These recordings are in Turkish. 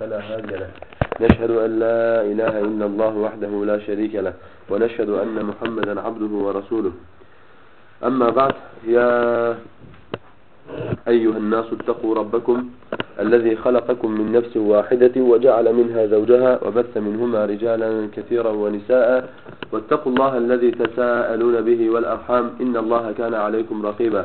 فلا هادي له. نشهد أن لا إله إلا الله وحده لا شريك له ونشهد أن محمدا عبده ورسوله. أما بعد يا أيها الناس اتقوا ربكم الذي خلقكم من نفس واحدة وجعل منها زوجها وبث منهما رجالا كثيرا ونساء. واتقوا الله الذي تساءلون به والأرحام إن الله كان عليكم رقيبا.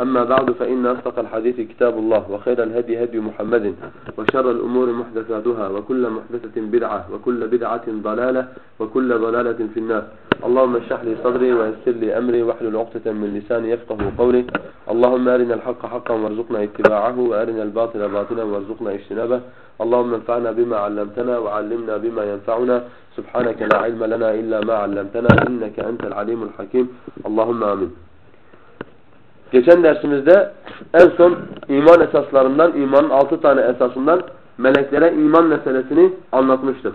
أما بعد فإن أصدق الحديث كتاب الله وخير الهدي هدي محمد وشر الأمور محدثاتها وكل محدثة بدعة وكل بدعة ضلالة وكل ضلالة في النار. اللهم اشرح لي صدري ويسر لي أمري واحلل عقدة من لساني يفقه قولي. اللهم أرنا الحق حقا وارزقنا اتباعه وأرنا الباطل باطلا وارزقنا اجتنابه. اللهم انفعنا بما علمتنا وعلمنا بما ينفعنا. سبحانك لا علم لنا إلا ما علمتنا إنك أنت العليم الحكيم. اللهم آمين. Geçen dersimizde en son iman esaslarından, imanın altı tane esasından meleklere iman meselesini anlatmıştık.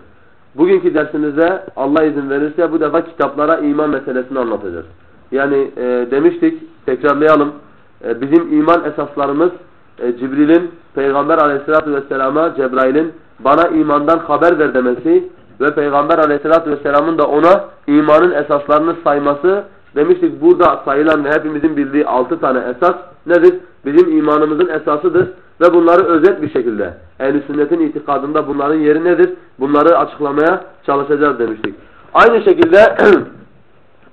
Bugünkü dersimizde Allah izin verirse bu defa kitaplara iman meselesini anlatacağız. Yani e, demiştik, tekrarlayalım. E, bizim iman esaslarımız e, Cibril'in Peygamber aleyhissalatü vesselama, Cebrail'in bana imandan haber ver demesi ve Peygamber aleyhissalatü vesselamın da ona imanın esaslarını sayması Demiştik burada sayılan ve hepimizin bildiği altı tane esas nedir? Bizim imanımızın esasıdır ve bunları özet bir şekilde ehl sünnetin itikadında bunların yeri nedir? Bunları açıklamaya çalışacağız demiştik. Aynı şekilde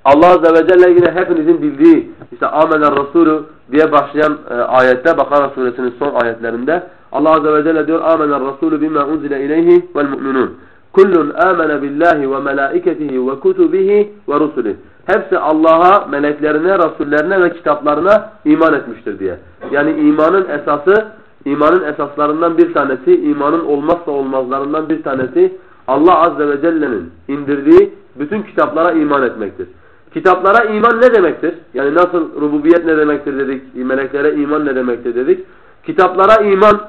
Allah Azze ve Celle yine hepinizin bildiği işte amener Resulü diye başlayan e, ayette Bakara suresinin son ayetlerinde Allah Azze ve Celle diyor amener Resulü bima unzile ileyhi vel mu'minun. Kullun amene billahi ve melaiketihi ve kutubihi ve rusulih. Hepsi Allah'a, meleklerine, rasullerine ve kitaplarına iman etmiştir diye. Yani imanın esası, imanın esaslarından bir tanesi, imanın olmazsa olmazlarından bir tanesi Allah Azze ve Celle'nin indirdiği bütün kitaplara iman etmektir. Kitaplara iman ne demektir? Yani nasıl rububiyet ne demektir dedik, meleklere iman ne demektir dedik. Kitaplara iman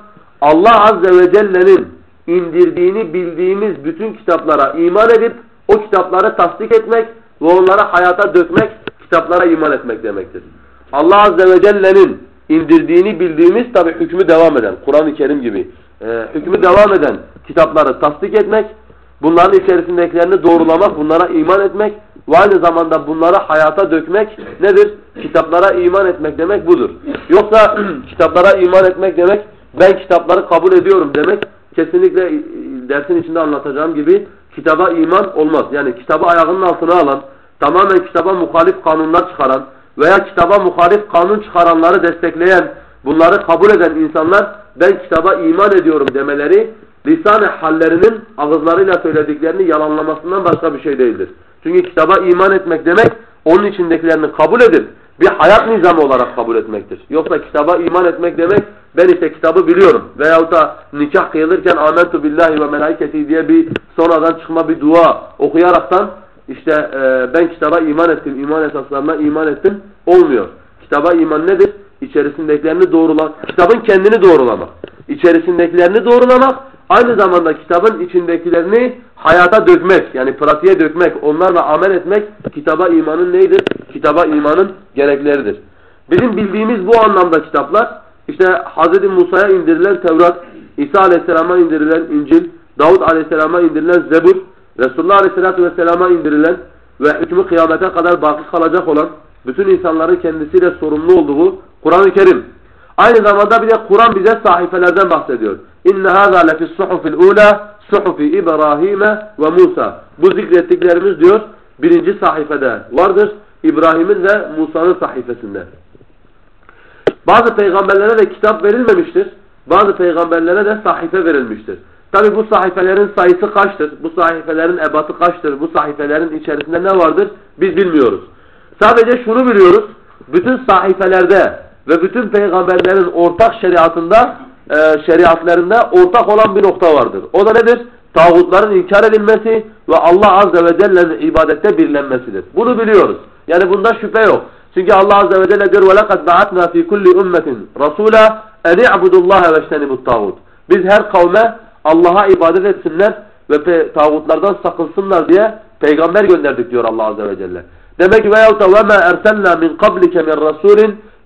Allah Azze ve Celle'nin indirdiğini bildiğimiz bütün kitaplara iman edip o kitapları tasdik etmek ve onları hayata dökmek, kitaplara iman etmek demektir. Allah Azze ve Celle'nin indirdiğini bildiğimiz tabi hükmü devam eden, Kur'an-ı Kerim gibi e, hükmü devam eden kitapları tasdik etmek, bunların içerisindekilerini doğrulamak, bunlara iman etmek ve aynı zamanda bunları hayata dökmek nedir? Kitaplara iman etmek demek budur. Yoksa kitaplara iman etmek demek, ben kitapları kabul ediyorum demek, kesinlikle dersin içinde anlatacağım gibi kitaba iman olmaz. Yani kitabı ayağının altına alan, tamamen kitaba muhalif kanunlar çıkaran veya kitaba muhalif kanun çıkaranları destekleyen, bunları kabul eden insanlar ben kitaba iman ediyorum demeleri lisan-ı hallerinin ağızlarıyla söylediklerini yalanlamasından başka bir şey değildir. Çünkü kitaba iman etmek demek onun içindekilerini kabul edip bir hayat nizamı olarak kabul etmektir. Yoksa kitaba iman etmek demek ben işte kitabı biliyorum veyahut da nikah kıyılırken amentu billahi ve melaiketi diye bir sonradan çıkma bir dua okuyaraktan işte e, ben kitaba iman ettim, iman esaslarına iman ettim olmuyor. Kitaba iman nedir? İçerisindekilerini doğrulamak, kitabın kendini doğrulamak. İçerisindekilerini doğrulamak, aynı zamanda kitabın içindekilerini hayata dökmek, yani pratiğe dökmek, onlarla amel etmek kitaba imanın neydir? Kitaba imanın gerekleridir. Bizim bildiğimiz bu anlamda kitaplar, işte Hz. Musa'ya indirilen Tevrat, İsa Aleyhisselam'a indirilen İncil, Davud Aleyhisselam'a indirilen Zebur, Resulullah Aleyhisselatü Vesselam'a indirilen ve hükmü kıyamete kadar baki kalacak olan bütün insanların kendisiyle sorumlu olduğu Kur'an-ı Kerim. Aynı zamanda bir de Kur'an bize sahifelerden bahsediyor. İnne hâzâ lefis suhufil ûlâ suhufi İbrahim'e ve Musa. Bu zikrettiklerimiz diyor birinci sahifede vardır. İbrahim'in ve Musa'nın sahifesinde. Bazı peygamberlere de kitap verilmemiştir. Bazı peygamberlere de sahife verilmiştir. Tabi bu sahifelerin sayısı kaçtır? Bu sahifelerin ebatı kaçtır? Bu sahifelerin içerisinde ne vardır? Biz bilmiyoruz. Sadece şunu biliyoruz. Bütün sahifelerde ve bütün peygamberlerin ortak şeriatında, e, şeriatlarında ortak olan bir nokta vardır. O da nedir? Tağutların inkar edilmesi ve Allah Azze ve Celle'nin ibadette birlenmesidir. Bunu biliyoruz. Yani bunda şüphe yok. Çünkü Allah Azze ve Celle diyor وَلَقَدْ بَعَتْنَا ف۪ي كُلِّ اُمَّةٍ رَسُولًا en i'budullaha veştenibut tağut. Biz her kavme Allah'a ibadet etsinler ve tağutlardan sakınsınlar diye peygamber gönderdik diyor Allah azze ve celle. Demek ki veyahut da وَمَا اَرْسَلْنَا مِنْ قَبْلِكَ مِنْ رَسُولٍ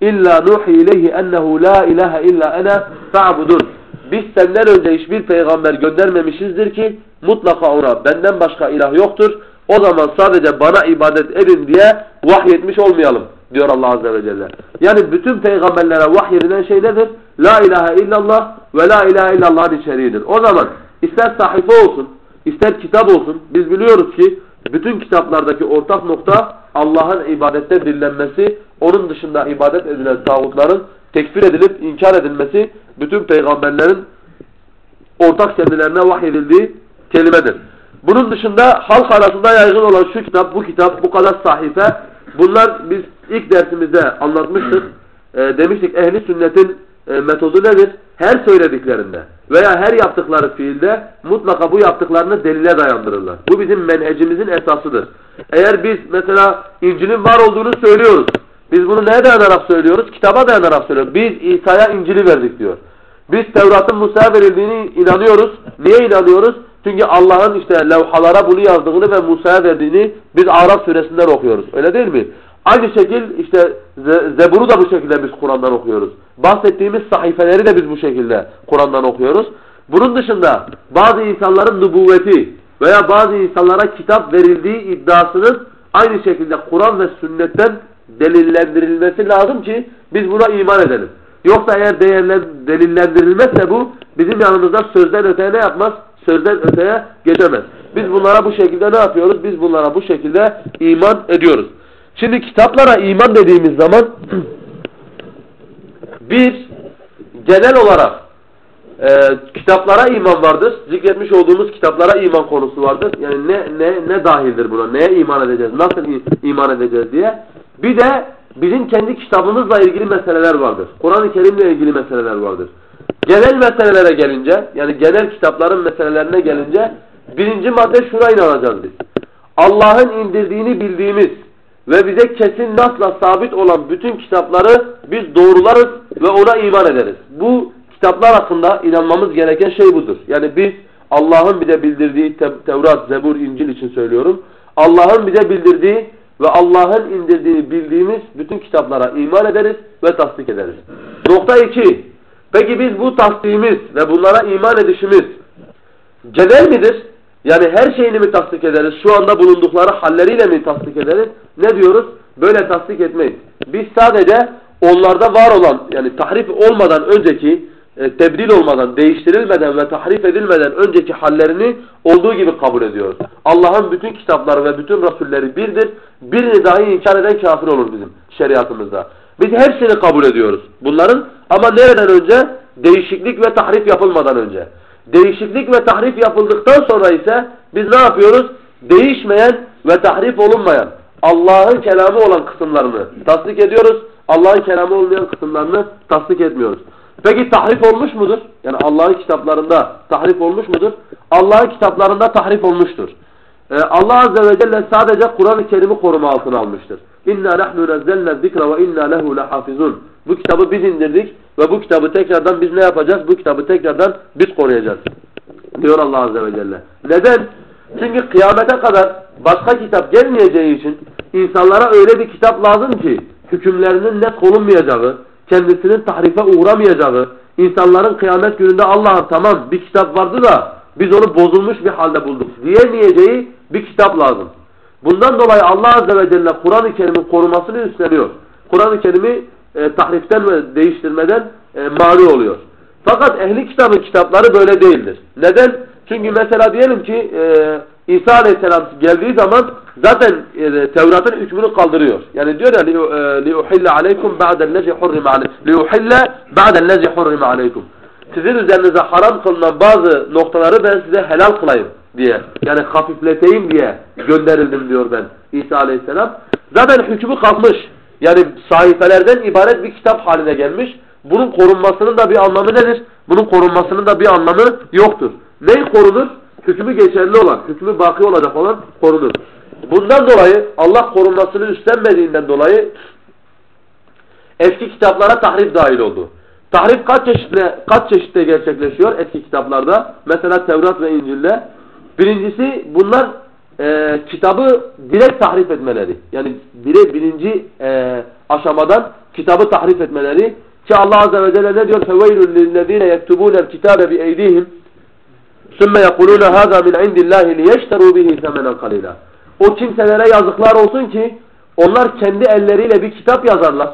اِلَّا نُوحِي اِلَيْهِ اَنَّهُ لَا اِلَٰهَ اِلَّا اَنَا فَعْبُدُونَ Biz senden önce hiçbir peygamber göndermemişizdir ki mutlaka ona benden başka ilah yoktur. O zaman sadece bana ibadet edin diye vahyetmiş olmayalım diyor Allah Azze ve Celle. Yani bütün peygamberlere vahyedilen şey nedir? La ilahe illallah ve la ilahe illallah'ın içeriğidir. O zaman ister sahife olsun, ister kitap olsun biz biliyoruz ki bütün kitaplardaki ortak nokta Allah'ın ibadette birlenmesi, onun dışında ibadet edilen tağutların tekfir edilip inkar edilmesi bütün peygamberlerin ortak kendilerine vahyedildiği kelimedir. Bunun dışında halk arasında yaygın olan şu kitap, bu kitap, bu kadar sahife bunlar biz ilk dersimizde anlatmıştık. E, demiştik ehli sünnetin e, metodu nedir? Her söylediklerinde veya her yaptıkları fiilde mutlaka bu yaptıklarını delile dayandırırlar. Bu bizim menhecimizin esasıdır. Eğer biz mesela İncil'in var olduğunu söylüyoruz. Biz bunu neye dayanarak söylüyoruz? Kitaba dayanarak söylüyoruz. Biz İsa'ya İncil'i verdik diyor. Biz Tevrat'ın Musa'ya verildiğini inanıyoruz. Niye inanıyoruz? Çünkü Allah'ın işte levhalara bunu yazdığını ve Musa'ya verdiğini biz Araf suresinden okuyoruz. Öyle değil mi? Aynı şekil işte Zebur'u da bu şekilde biz Kur'an'dan okuyoruz. Bahsettiğimiz sahifeleri de biz bu şekilde Kur'an'dan okuyoruz. Bunun dışında bazı insanların nübüvveti veya bazı insanlara kitap verildiği iddiasının aynı şekilde Kur'an ve sünnetten delillendirilmesi lazım ki biz buna iman edelim. Yoksa eğer delillendirilmezse bu bizim yanımızda sözden öteye ne yapmaz? Sözden öteye geçemez. Biz bunlara bu şekilde ne yapıyoruz? Biz bunlara bu şekilde iman ediyoruz. Şimdi kitaplara iman dediğimiz zaman bir genel olarak e, kitaplara iman vardır. Zikretmiş olduğumuz kitaplara iman konusu vardır. Yani ne ne ne dahildir buna? Neye iman edeceğiz? Nasıl iman edeceğiz diye. Bir de bizim kendi kitabımızla ilgili meseleler vardır. Kur'an-ı Kerim'le ilgili meseleler vardır. Genel meselelere gelince, yani genel kitapların meselelerine gelince birinci madde şuna inanacağız biz. Allah'ın indirdiğini bildiğimiz ve bize kesin nasla sabit olan bütün kitapları biz doğrularız ve ona iman ederiz. Bu kitaplar hakkında inanmamız gereken şey budur. Yani biz Allah'ın bize bildirdiği Tevrat, Zebur, İncil için söylüyorum. Allah'ın bize bildirdiği ve Allah'ın indirdiğini bildiğimiz bütün kitaplara iman ederiz ve tasdik ederiz. Nokta 2. Peki biz bu tasdikimiz ve bunlara iman edişimiz genel midir? Yani her şeyini mi tasdik ederiz? Şu anda bulundukları halleriyle mi tasdik ederiz? Ne diyoruz? Böyle tasdik etmeyiz. Biz sadece onlarda var olan yani tahrif olmadan önceki e, tebdil olmadan, değiştirilmeden ve tahrif edilmeden önceki hallerini olduğu gibi kabul ediyoruz. Allah'ın bütün kitapları ve bütün rasulleri birdir. Birini dahi inkar eden kafir olur bizim şeriatımızda. Biz hepsini kabul ediyoruz bunların ama nereden önce? Değişiklik ve tahrif yapılmadan önce. Değişiklik ve tahrif yapıldıktan sonra ise biz ne yapıyoruz? Değişmeyen ve tahrif olunmayan Allah'ın kelamı olan kısımlarını tasdik ediyoruz. Allah'ın kelamı olmayan kısımlarını tasdik etmiyoruz. Peki tahrif olmuş mudur? Yani Allah'ın kitaplarında tahrif olmuş mudur? Allah'ın kitaplarında tahrif olmuştur. Ee, Allah Azze ve Celle sadece Kur'an-ı Kerim'i koruma altına almıştır. İnna nahnu nazzalna zikra ve inna lehu lahafizun. Bu kitabı biz indirdik ve bu kitabı tekrardan biz ne yapacağız? Bu kitabı tekrardan biz koruyacağız. Diyor Allah Azze ve Celle. Neden? Çünkü kıyamete kadar başka kitap gelmeyeceği için insanlara öyle bir kitap lazım ki hükümlerinin net olunmayacağı, kendisinin tahrife uğramayacağı, insanların kıyamet gününde Allah'ım tamam bir kitap vardı da biz onu bozulmuş bir halde bulduk diyemeyeceği bir kitap lazım. Bundan dolayı Allah Azze ve Celle Kur'an-ı Kerim'in korumasını üstleniyor. Kur'an-ı Kerim'i e, tahriften ve değiştirmeden e, mani oluyor. Fakat ehli kitabın kitapları böyle değildir. Neden? Çünkü mesela diyelim ki e, İsa Aleyhisselam geldiği zaman zaten e, Tevrat'ın hükmünü kaldırıyor. Yani diyor ya لِيُحِلَّ عَلَيْكُمْ بَعْدَ الَّذِي حُرِّمَ عَلَيْكُمْ لِيُحِلَّ بَعْدَ الَّذِي حُرِّمَ عَلَيْكُمْ Sizin üzerinize haram kılınan bazı noktaları ben size helal kılayım diye. Yani hafifleteyim diye gönderildim diyor ben İsa Aleyhisselam. Zaten hükmü kalkmış. Yani sahifelerden ibaret bir kitap haline gelmiş. Bunun korunmasının da bir anlamı nedir? Bunun korunmasının da bir anlamı yoktur. Ney korunur? Hükmü geçerli olan, hükmü baki olacak olan korunur. Bundan dolayı Allah korunmasını üstlenmediğinden dolayı eski kitaplara tahrif dahil oldu. Tahrif kaç çeşitle kaç çeşitte gerçekleşiyor eski kitaplarda? Mesela Tevrat ve İncil'de. Birincisi bunlar e, kitabı direkt tahrif etmeleri. Yani direkt birinci e, aşamadan kitabı tahrif etmeleri. Ki Allah Azze ve Celle ne diyor? فَوَيْلُ لِلَّذ۪ينَ يَكْتُبُونَ الْكِتَابَ بِاَيْدِيهِمْ ثُمَّ يَقُولُونَ هَذَا مِنْ عِنْدِ اللّٰهِ لِيَشْتَرُوا بِهِ ثَمَنًا قَلِيلًا O kimselere yazıklar olsun ki onlar kendi elleriyle bir kitap yazarlar.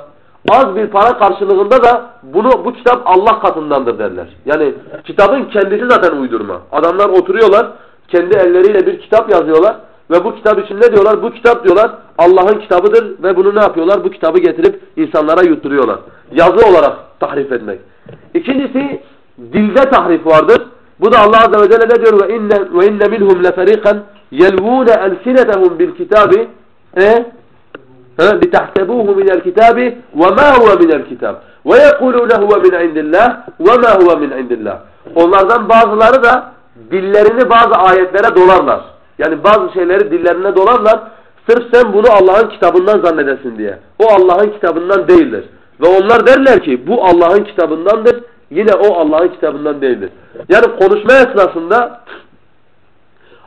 Az bir para karşılığında da bunu bu kitap Allah katındandır derler. Yani kitabın kendisi zaten uydurma. Adamlar oturuyorlar, kendi elleriyle bir kitap yazıyorlar ve bu kitap için ne diyorlar? Bu kitap diyorlar Allah'ın kitabıdır ve bunu ne yapıyorlar? Bu kitabı getirip insanlara yutturuyorlar. Yazı olarak tahrif etmek. İkincisi dilde tahrif vardır. Bu da Allah Azze ve Celle ne diyor? Ve inne, ve inne minhum leferiqan yelvûne elsinetehum bil kitabi e? لِتَحْسَبُوهُ مِنَ الْكِتَابِ وَمَا هُوَ مِنَ الْكِتَابِ وَيَقُولُونَ هُوَ مِنْ عِنْدِ اللّٰهِ وَمَا هُوَ مِنْ عِنْدِ اللّٰهِ Onlardan bazıları da dillerini bazı ayetlere dolarlar. Yani bazı şeyleri dillerine dolarlar. Sırf sen bunu Allah'ın kitabından zannedesin diye. O Allah'ın kitabından değildir. Ve onlar derler ki bu Allah'ın kitabındandır. Yine o Allah'ın kitabından değildir. Yani konuşma esnasında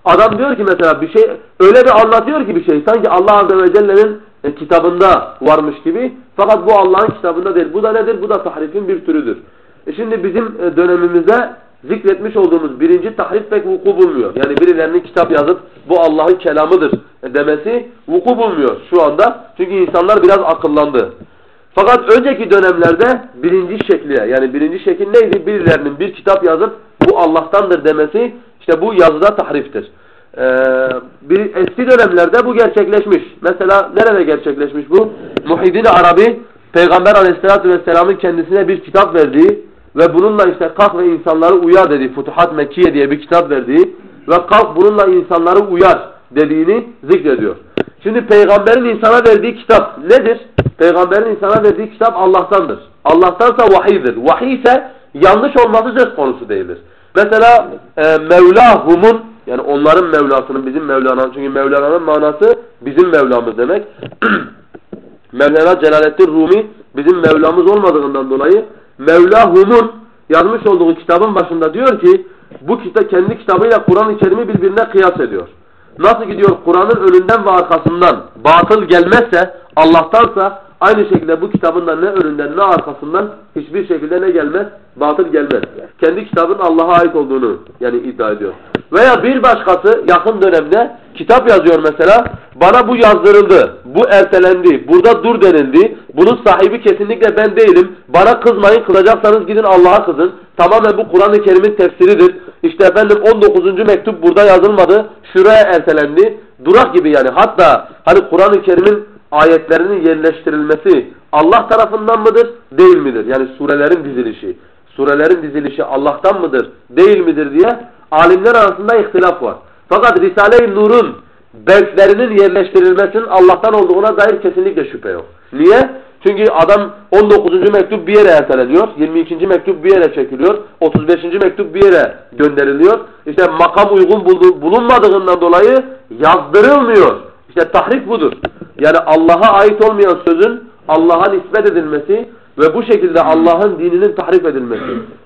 adam diyor ki mesela bir şey öyle bir anlatıyor ki bir şey sanki Allah Azze ve Celle'nin e, kitabında varmış gibi. Fakat bu Allah'ın kitabında değil. Bu da nedir? Bu da tahrifin bir türüdür. E şimdi bizim e, dönemimizde zikretmiş olduğumuz birinci tahrif pek vuku bulmuyor. Yani birilerinin kitap yazıp bu Allah'ın kelamıdır demesi vuku bulmuyor şu anda. Çünkü insanlar biraz akıllandı. Fakat önceki dönemlerde birinci şekliye yani birinci şekil neydi? Birilerinin bir kitap yazıp bu Allah'tandır demesi işte bu yazıda tahriftir. Ee, bir eski dönemlerde bu gerçekleşmiş. Mesela nerede gerçekleşmiş bu? Muhyiddin Arabi Peygamber Aleyhisselatü vesselamın kendisine bir kitap verdiği ve bununla işte kalk ve insanları uyar dediği Futuhat Mekkiye diye bir kitap verdiği ve kalk bununla insanları uyar dediğini zikrediyor. Şimdi peygamberin insana verdiği kitap nedir? Peygamberin insana verdiği kitap Allah'tandır. Allah'tansa vahiydir. Vahiy ise yanlış olması söz konusu değildir. Mesela e, Mevlahumun yani onların Mevlasının bizim Mevlana'nın çünkü Mevlana'nın manası bizim Mevlamız demek. Mevlana Celaleddin Rumi bizim Mevlamız olmadığından dolayı Mevlahumun yazmış olduğu kitabın başında diyor ki bu kitap kendi kitabıyla Kur'an-ı Kerim'i birbirine kıyas ediyor. Nasıl gidiyor Kur'an'ın önünden ve arkasından batıl gelmezse Allah'tansa aynı şekilde bu kitabın da ne önünden ne arkasından hiçbir şekilde ne gelmez? Batıl gelmez. Kendi kitabın Allah'a ait olduğunu yani iddia ediyor. Veya bir başkası yakın dönemde kitap yazıyor mesela. Bana bu yazdırıldı, bu ertelendi, burada dur denildi. Bunun sahibi kesinlikle ben değilim. Bana kızmayın, kızacaksanız gidin Allah'a kızın. Tamamen bu Kur'an-ı Kerim'in tefsiridir. İşte efendim 19. mektup burada yazılmadı, şuraya ertelendi. Durak gibi yani. Hatta hani Kur'an-ı Kerim'in ayetlerinin yerleştirilmesi Allah tarafından mıdır, değil midir? Yani surelerin dizilişi. Surelerin dizilişi Allah'tan mıdır, değil midir diye alimler arasında ihtilaf var. Fakat Risale-i Nur'un belklerinin yerleştirilmesinin Allah'tan olduğuna dair kesinlikle şüphe yok. Niye? Çünkü adam 19. mektup bir yere erteleniyor, 22. mektup bir yere çekiliyor, 35. mektup bir yere gönderiliyor. İşte makam uygun bulunmadığından dolayı yazdırılmıyor. İşte tahrif budur. Yani Allah'a ait olmayan sözün Allah'a nispet edilmesi ve bu şekilde Allah'ın dininin tahrif edilmesi.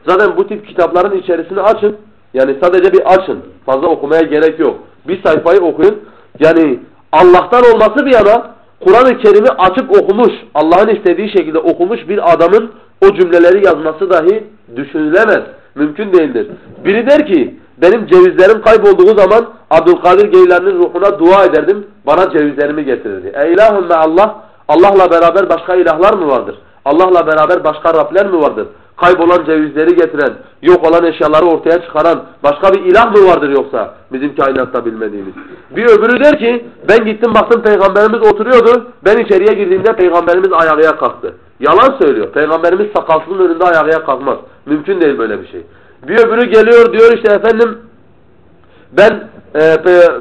Zaten bu tip kitapların içerisini açın. Yani sadece bir açın. Fazla okumaya gerek yok. Bir sayfayı okuyun. Yani Allah'tan olması bir yana Kur'an-ı Kerim'i açıp okumuş, Allah'ın istediği şekilde okumuş bir adamın o cümleleri yazması dahi düşünülemez. Mümkün değildir. Biri der ki benim cevizlerim kaybolduğu zaman Abdülkadir Geylani'nin ruhuna dua ederdim. Bana cevizlerimi getirirdi. E ilahümme Allah, Allah'la beraber başka ilahlar mı vardır? Allah'la beraber başka Rabler mi vardır? Kaybolan cevizleri getiren, yok olan eşyaları ortaya çıkaran başka bir ilah mı vardır yoksa bizim kainatta bilmediğimiz? Bir öbürü der ki ben gittim baktım peygamberimiz oturuyordu. Ben içeriye girdiğimde peygamberimiz ayağa kalktı. Yalan söylüyor. Peygamberimiz sakalsızın önünde ayağa kalkmaz. Mümkün değil böyle bir şey. Bir öbürü geliyor diyor işte efendim ben e,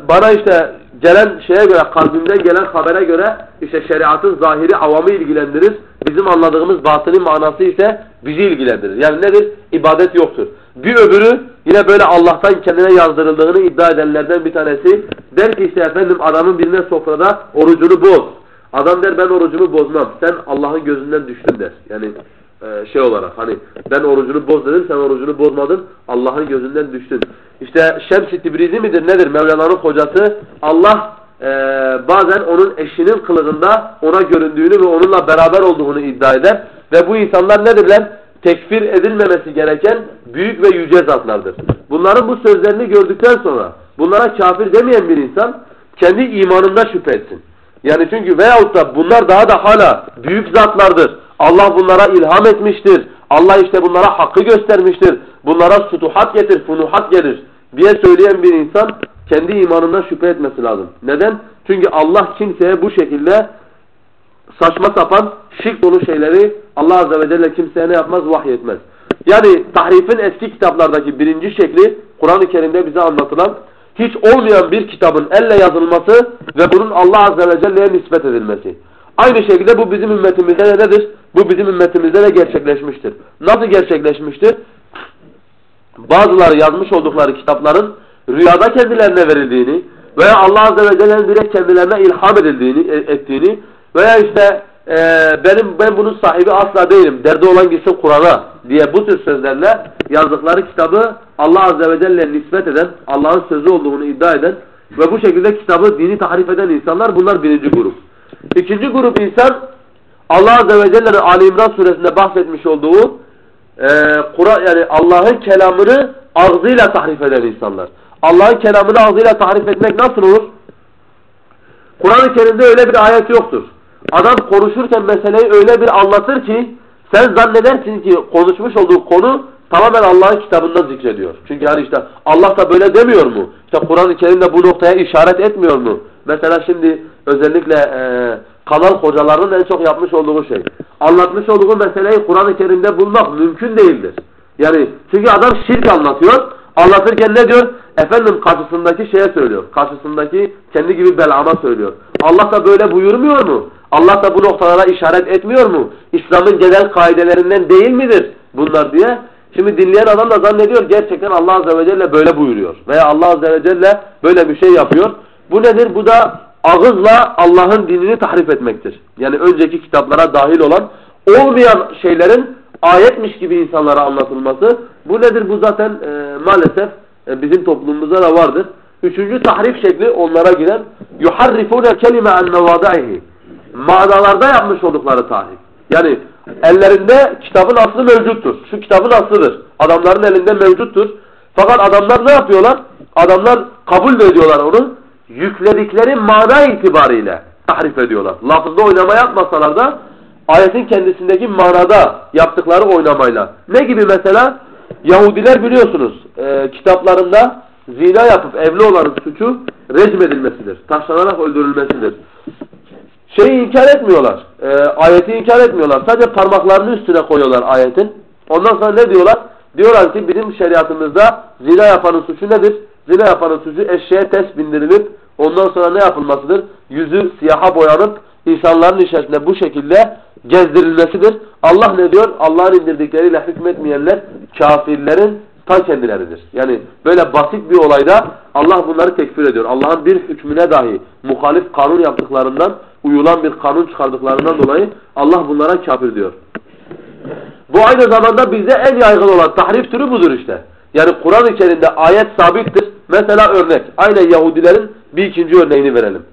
bana işte gelen şeye göre kalbimden gelen habere göre işte şeriatın zahiri avamı ilgilendirir. Bizim anladığımız batını manası ise bizi ilgilendirir. Yani nedir? İbadet yoktur. Bir öbürü yine böyle Allah'tan kendine yazdırıldığını iddia edenlerden bir tanesi der ki işte efendim adamın birine sofrada orucunu boz. Adam der ben orucumu bozmam. Sen Allah'ın gözünden düştün der. Yani e, şey olarak hani ben orucunu boz dedim sen orucunu bozmadın Allah'ın gözünden düştün. İşte Şems-i Tibrizi midir nedir Mevlana'nın hocası Allah e, bazen onun eşinin kılığında ona göründüğünü ve onunla beraber olduğunu iddia eder. Ve bu insanlar nedirler? Tekfir edilmemesi gereken büyük ve yüce zatlardır. Bunların bu sözlerini gördükten sonra bunlara kafir demeyen bir insan kendi imanında şüphe etsin. Yani çünkü veyahut da bunlar daha da hala büyük zatlardır. Allah bunlara ilham etmiştir. Allah işte bunlara hakkı göstermiştir. Bunlara sutuhat getir, funuhat gelir diye söyleyen bir insan kendi imanından şüphe etmesi lazım. Neden? Çünkü Allah kimseye bu şekilde saçma sapan şirk dolu şeyleri Allah Azze ve Celle kimseye ne yapmaz? Vahyetmez. Yani tahrifin eski kitaplardaki birinci şekli Kur'an-ı Kerim'de bize anlatılan hiç olmayan bir kitabın elle yazılması ve bunun Allah Azze ve Celle'ye nispet edilmesi. Aynı şekilde bu bizim ümmetimizde de nedir? Bu bizim ümmetimizde de gerçekleşmiştir. Nasıl gerçekleşmiştir? Bazıları yazmış oldukları kitapların rüyada kendilerine verildiğini veya Allah Azze ve Celle'nin direkt kendilerine ilham edildiğini, e, ettiğini veya işte e, benim ben bunun sahibi asla değilim, derdi olan gitsin Kur'an'a diye bu tür sözlerle yazdıkları kitabı Allah Azze ve Celle'ye nispet eden, Allah'ın sözü olduğunu iddia eden ve bu şekilde kitabı dini tahrif eden insanlar bunlar birinci grup. İkinci grup insan Allah Azze ve Celle'nin Ali İmran suresinde bahsetmiş olduğu e, Kur'an yani Allah'ın kelamını ağzıyla tahrif eden insanlar. Allah'ın kelamını ağzıyla tahrif etmek nasıl olur? Kur'an-ı Kerim'de öyle bir ayet yoktur. Adam konuşurken meseleyi öyle bir anlatır ki sen zannedersin ki konuşmuş olduğu konu tamamen Allah'ın kitabında zikrediyor. Çünkü hani işte Allah da böyle demiyor mu? İşte Kur'an-ı Kerim'de bu noktaya işaret etmiyor mu? Mesela şimdi özellikle e, kanal hocalarının en çok yapmış olduğu şey. Anlatmış olduğu meseleyi Kur'an-ı Kerim'de bulmak mümkün değildir. Yani çünkü adam şirk anlatıyor. Anlatırken ne diyor? Efendim karşısındaki şeye söylüyor. Karşısındaki kendi gibi belama söylüyor. Allah da böyle buyurmuyor mu? Allah da bu noktalara işaret etmiyor mu? İslam'ın genel kaidelerinden değil midir bunlar diye. Şimdi dinleyen adam da zannediyor gerçekten Allah Azze ve Celle böyle buyuruyor. Veya Allah Azze ve Celle böyle bir şey yapıyor. Bu nedir? Bu da ağızla Allah'ın dinini tahrif etmektir. Yani önceki kitaplara dahil olan olmayan şeylerin ayetmiş gibi insanlara anlatılması. Bu nedir? Bu zaten e, maalesef e, bizim toplumumuzda da vardır. Üçüncü tahrif şekli onlara giren yuharrifune kelime an mevadihi. Manalarda yapmış oldukları tahrif. Yani ellerinde kitabın aslı mevcuttur. Şu kitabın aslıdır. Adamların elinde mevcuttur. Fakat adamlar ne yapıyorlar? Adamlar kabul ediyorlar onu. Yükledikleri mana itibariyle tahrif ediyorlar. Lafızda oynama yapmasalar da ayetin kendisindeki manada yaptıkları oynamayla. Ne gibi mesela? Yahudiler biliyorsunuz e, kitaplarında zina yapıp evli olanın suçu rejim edilmesidir. Taşlanarak öldürülmesidir. Şeyi inkar etmiyorlar. E, ayeti inkar etmiyorlar. Sadece parmaklarını üstüne koyuyorlar ayetin. Ondan sonra ne diyorlar? Diyorlar ki bizim şeriatımızda zina yapanın suçu nedir? Zina yapanın suçu eşeğe test bindirilip ondan sonra ne yapılmasıdır? Yüzü siyaha boyanıp insanların içerisinde bu şekilde gezdirilmesidir. Allah ne diyor? Allah'ın indirdikleriyle hükmetmeyenler kafirlerin ta kendileridir. Yani böyle basit bir olayda Allah bunları tekfir ediyor. Allah'ın bir hükmüne dahi muhalif kanun yaptıklarından, uyulan bir kanun çıkardıklarından dolayı Allah bunlara kafir diyor. Bu aynı zamanda bizde en yaygın olan tahrif türü budur işte. Yani Kur'an içerisinde ayet sabittir. Mesela örnek. Aynen Yahudilerin bir ikinci örneğini verelim.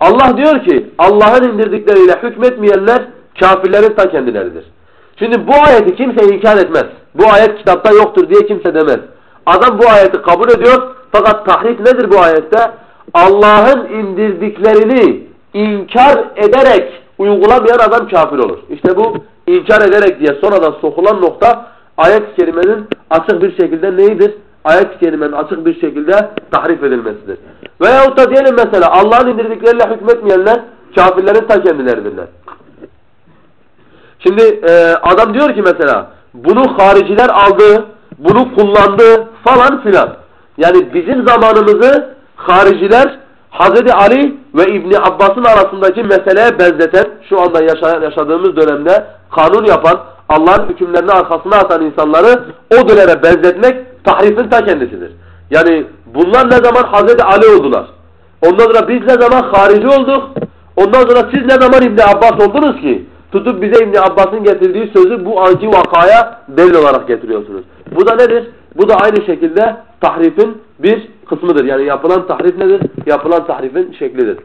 Allah diyor ki Allah'ın indirdikleriyle hükmetmeyenler kafirlerin ta kendileridir. Şimdi bu ayeti kimse inkar etmez. Bu ayet kitapta yoktur diye kimse demez. Adam bu ayeti kabul ediyor fakat tahrif nedir bu ayette? Allah'ın indirdiklerini inkar ederek uygulamayan adam kafir olur. İşte bu inkar ederek diye sonradan sokulan nokta ayet-i kerimenin açık bir şekilde neyidir? Ayet-i kerimenin açık bir şekilde tahrif edilmesidir. Veyahut da diyelim mesela Allah'ın indirdikleriyle hükmetmeyenler kafirlerin ta kendileridirler. Şimdi e, adam diyor ki mesela bunu hariciler aldı, bunu kullandı falan filan. Yani bizim zamanımızı hariciler Hazreti Ali ve İbni Abbas'ın arasındaki meseleye benzeten, şu anda yaşadığımız dönemde kanun yapan, Allah'ın hükümlerini arkasına atan insanları o döneme benzetmek tahrifin ta kendisidir. Yani bunlar ne zaman Hazreti Ali oldular? Ondan sonra biz ne zaman harici olduk? Ondan sonra siz ne zaman İbni Abbas oldunuz ki? Tutup bize İbn Abbas'ın getirdiği sözü bu anki vakaya delil olarak getiriyorsunuz. Bu da nedir? Bu da aynı şekilde tahrifin bir kısmıdır. Yani yapılan tahrif nedir? Yapılan tahrifin şeklidir.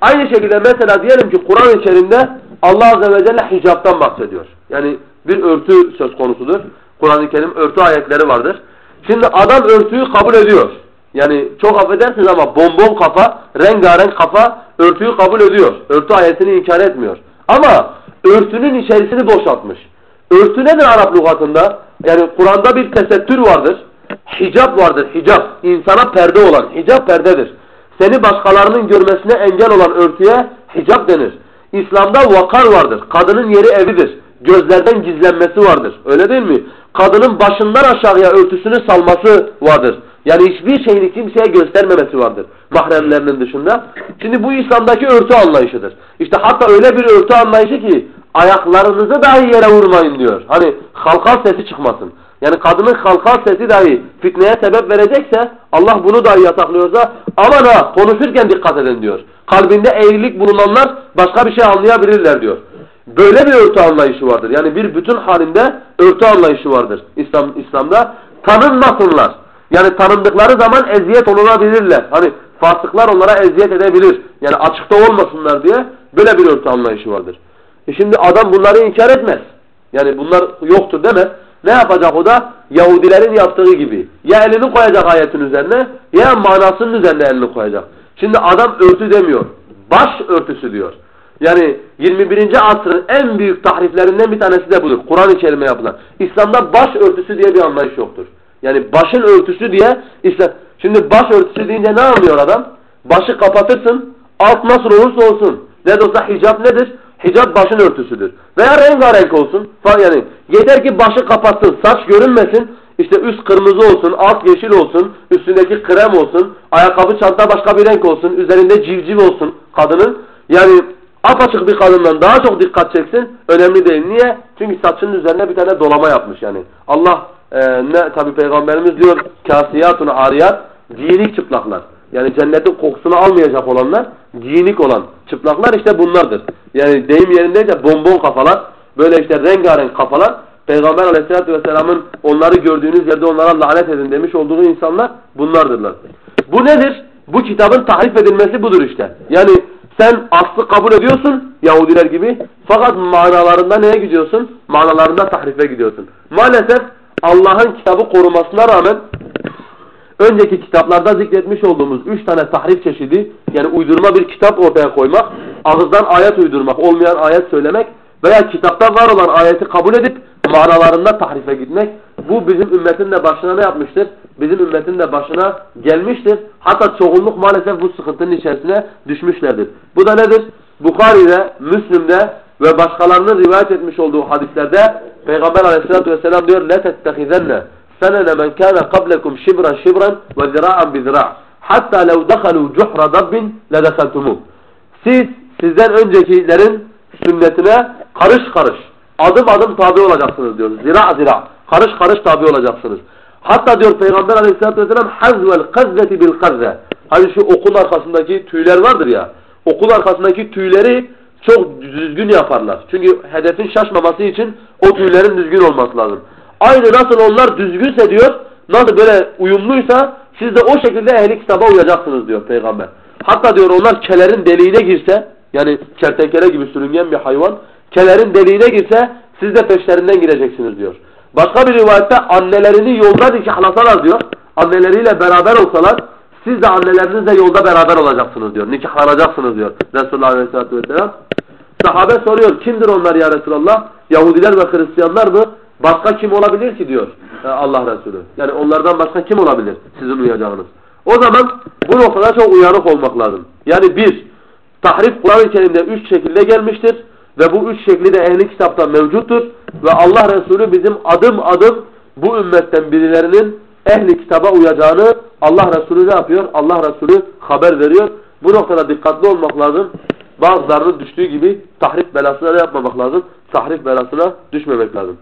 Aynı şekilde mesela diyelim ki Kur'an-ı Kerim'de Allah Azze ve Celle hicaptan bahsediyor. Yani bir örtü söz konusudur. Kur'an-ı Kerim örtü ayetleri vardır. Şimdi adam örtüyü kabul ediyor. Yani çok affedersiniz ama bonbon kafa, rengarenk kafa örtüyü kabul ediyor. Örtü ayetini inkar etmiyor. Ama örtünün içerisini boşaltmış. Örtü nedir Arap lügatında? Yani Kur'an'da bir tesettür vardır. Hicap vardır, hicap. İnsana perde olan, hicap perdedir. Seni başkalarının görmesine engel olan örtüye hicap denir. İslam'da vakar vardır. Kadının yeri evidir. Gözlerden gizlenmesi vardır. Öyle değil mi? Kadının başından aşağıya örtüsünü salması vardır. Yani hiçbir şeyini kimseye göstermemesi vardır. Mahremlerinin dışında. Şimdi bu İslam'daki örtü anlayışıdır. İşte hatta öyle bir örtü anlayışı ki ayaklarınızı dahi yere vurmayın diyor. Hani halkal sesi çıkmasın. Yani kadının halkal sesi dahi fitneye sebep verecekse Allah bunu dahi yasaklıyorsa aman ha konuşurken dikkat edin diyor. Kalbinde eğrilik bulunanlar başka bir şey anlayabilirler diyor. Böyle bir örtü anlayışı vardır. Yani bir bütün halinde örtü anlayışı vardır İslam İslam'da. Tanınmasınlar. Yani tanındıkları zaman eziyet olunabilirler. Hani fasıklar onlara eziyet edebilir. Yani açıkta olmasınlar diye böyle bir örtü anlayışı vardır. E şimdi adam bunları inkar etmez. Yani bunlar yoktur demez. Ne yapacak o da? Yahudilerin yaptığı gibi. Ya elini koyacak ayetin üzerine ya manasının üzerine elini koyacak. Şimdi adam örtü demiyor. Baş örtüsü diyor. Yani 21. asrın en büyük tahriflerinden bir tanesi de budur. Kur'an-ı Kerim'e yapılan. İslam'da baş örtüsü diye bir anlayış yoktur. Yani başın örtüsü diye İslam. Şimdi baş örtüsü deyince ne anlıyor adam? Başı kapatırsın. Alt nasıl olursa olsun. Ne de olsa hicap nedir? Hicap başın örtüsüdür. Veya rengarenk olsun. Yani yeter ki başı kapatsın. Saç görünmesin. İşte üst kırmızı olsun, alt yeşil olsun, üstündeki krem olsun, ayakkabı çanta başka bir renk olsun, üzerinde civciv olsun kadının. Yani apaçık bir kadından daha çok dikkat çeksin. Önemli değil. Niye? Çünkü saçının üzerine bir tane dolama yapmış yani. Allah e, ne tabi peygamberimiz diyor kasiyatun ariyat giyinik çıplaklar. Yani cennetin kokusunu almayacak olanlar giyinik olan çıplaklar işte bunlardır. Yani deyim yerindeyse bonbon kafalar böyle işte rengarenk kafalar Peygamber aleyhissalatü vesselamın onları gördüğünüz yerde onlara lanet edin demiş olduğu insanlar bunlardırlar. Bu nedir? Bu kitabın tahrif edilmesi budur işte. Yani sen aslı kabul ediyorsun Yahudiler gibi fakat manalarında neye gidiyorsun? Manalarında tahrife gidiyorsun. Maalesef Allah'ın kitabı korumasına rağmen önceki kitaplarda zikretmiş olduğumuz üç tane tahrif çeşidi yani uydurma bir kitap ortaya koymak, ağızdan ayet uydurmak, olmayan ayet söylemek veya kitapta var olan ayeti kabul edip manalarında tahrife gitmek bu bizim ümmetin de başına ne yapmıştır? Bizim ümmetin de başına gelmiştir. Hatta çoğunluk maalesef bu sıkıntının içerisine düşmüşlerdir. Bu da nedir? Bukhari'de, Müslim'de ve başkalarının rivayet etmiş olduğu hadislerde Peygamber aleyhissalatü vesselam diyor لَا تَتَّخِذَنَّ سَنَنَ مَنْ كَانَ قَبْلَكُمْ شِبْرًا شِبْرًا وَذِرَاعًا بِذِرَاعٍ حَتَّى لَوْ دَخَلُوا جُحْرَ دَبٍ لَدَخَلْتُمُوا Siz, sizden öncekilerin sünnetine karış karış, adım adım tabi olacaksınız diyor. Zira zira, karış karış tabi olacaksınız. Hatta diyor Peygamber aleyhissalatü vesselam hazvel kazzeti bil kazze. Hani şu okun arkasındaki tüyler vardır ya. Okun arkasındaki tüyleri çok düzgün yaparlar. Çünkü hedefin şaşmaması için o tüylerin düzgün olması lazım. Aynı nasıl onlar düzgünse diyor, nasıl böyle uyumluysa siz de o şekilde ehli kitaba uyacaksınız diyor peygamber. Hatta diyor onlar kelerin deliğine girse, yani kertenkele gibi sürüngen bir hayvan, kelerin deliğine girse siz de peşlerinden gireceksiniz diyor. Başka bir rivayette annelerini yolda nikahlasalar diyor, anneleriyle beraber olsalar siz de annelerinizle yolda beraber olacaksınız diyor. Nikahlanacaksınız diyor Resulullah Aleyhisselatü Vesselam. Sahabe soruyor kimdir onlar ya Resulallah? Yahudiler ve Hristiyanlar mı? Başka kim olabilir ki diyor e, Allah Resulü. Yani onlardan başka kim olabilir sizin uyacağınız? O zaman bu noktada çok uyanık olmak lazım. Yani bir, tahrif Kur'an-ı Kerim'de üç şekilde gelmiştir. Ve bu üç şekli de ehli kitapta mevcuttur. Ve Allah Resulü bizim adım adım bu ümmetten birilerinin ehli kitaba uyacağını Allah Resulü ne yapıyor? Allah Resulü haber veriyor. Bu noktada dikkatli olmak lazım. Bazılarının düştüğü gibi tahrif belasına ne yapmamak lazım? Tahrif belasına düşmemek lazım.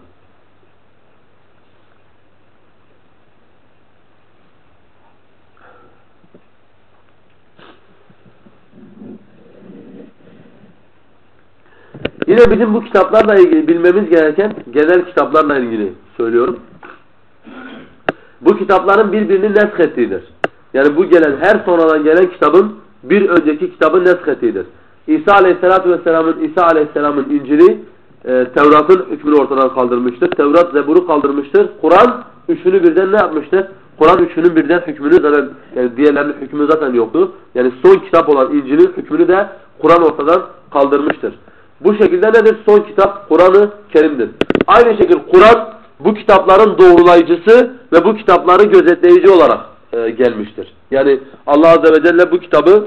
Yine bizim bu kitaplarla ilgili bilmemiz gereken genel kitaplarla ilgili söylüyorum. Bu kitapların birbirini neskettiğidir. Yani bu gelen her sonradan gelen kitabın bir önceki kitabın neskettiğidir. İsa Aleyhisselatü Vesselam'ın İsa Aleyhisselam'ın İncil'i e, Tevrat'ın hükmünü ortadan kaldırmıştır. Tevrat Zebur'u kaldırmıştır. Kur'an üçünü birden ne yapmıştır? Kur'an üçünün birden hükmünü zaten yani diğerlerinin hükmü zaten yoktu. Yani son kitap olan İncil'in hükmünü de Kur'an ortadan kaldırmıştır. Bu şekilde nedir? Son kitap Kur'an-ı Kerim'dir. Aynı şekilde Kur'an bu kitapların doğrulayıcısı ve bu kitapları gözetleyici olarak e, gelmiştir. Yani Allah Azze ve Celle bu kitabı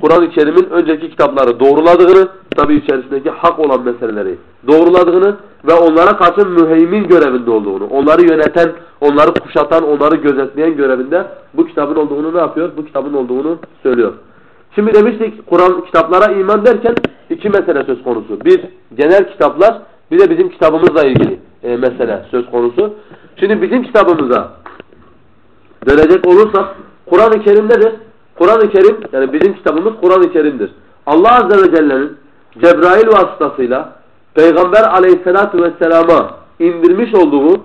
Kur'an-ı Kerim'in önceki kitapları doğruladığını, tabi içerisindeki hak olan meseleleri doğruladığını ve onlara karşı müheymin görevinde olduğunu, onları yöneten, onları kuşatan, onları gözetleyen görevinde bu kitabın olduğunu ne yapıyor? Bu kitabın olduğunu söylüyor. Şimdi demiştik Kur'an kitaplara iman derken iki mesele söz konusu. Bir genel kitaplar, bir de bizim kitabımızla ilgili e, mesele söz konusu. Şimdi bizim kitabımıza dönecek olursak Kur'an-ı Kerim nedir? Kur'an-ı Kerim yani bizim kitabımız Kur'an-ı Kerim'dir. Allah Azze ve Celle'nin Cebrail vasıtasıyla Peygamber aleyhissalatu vesselama indirmiş olduğu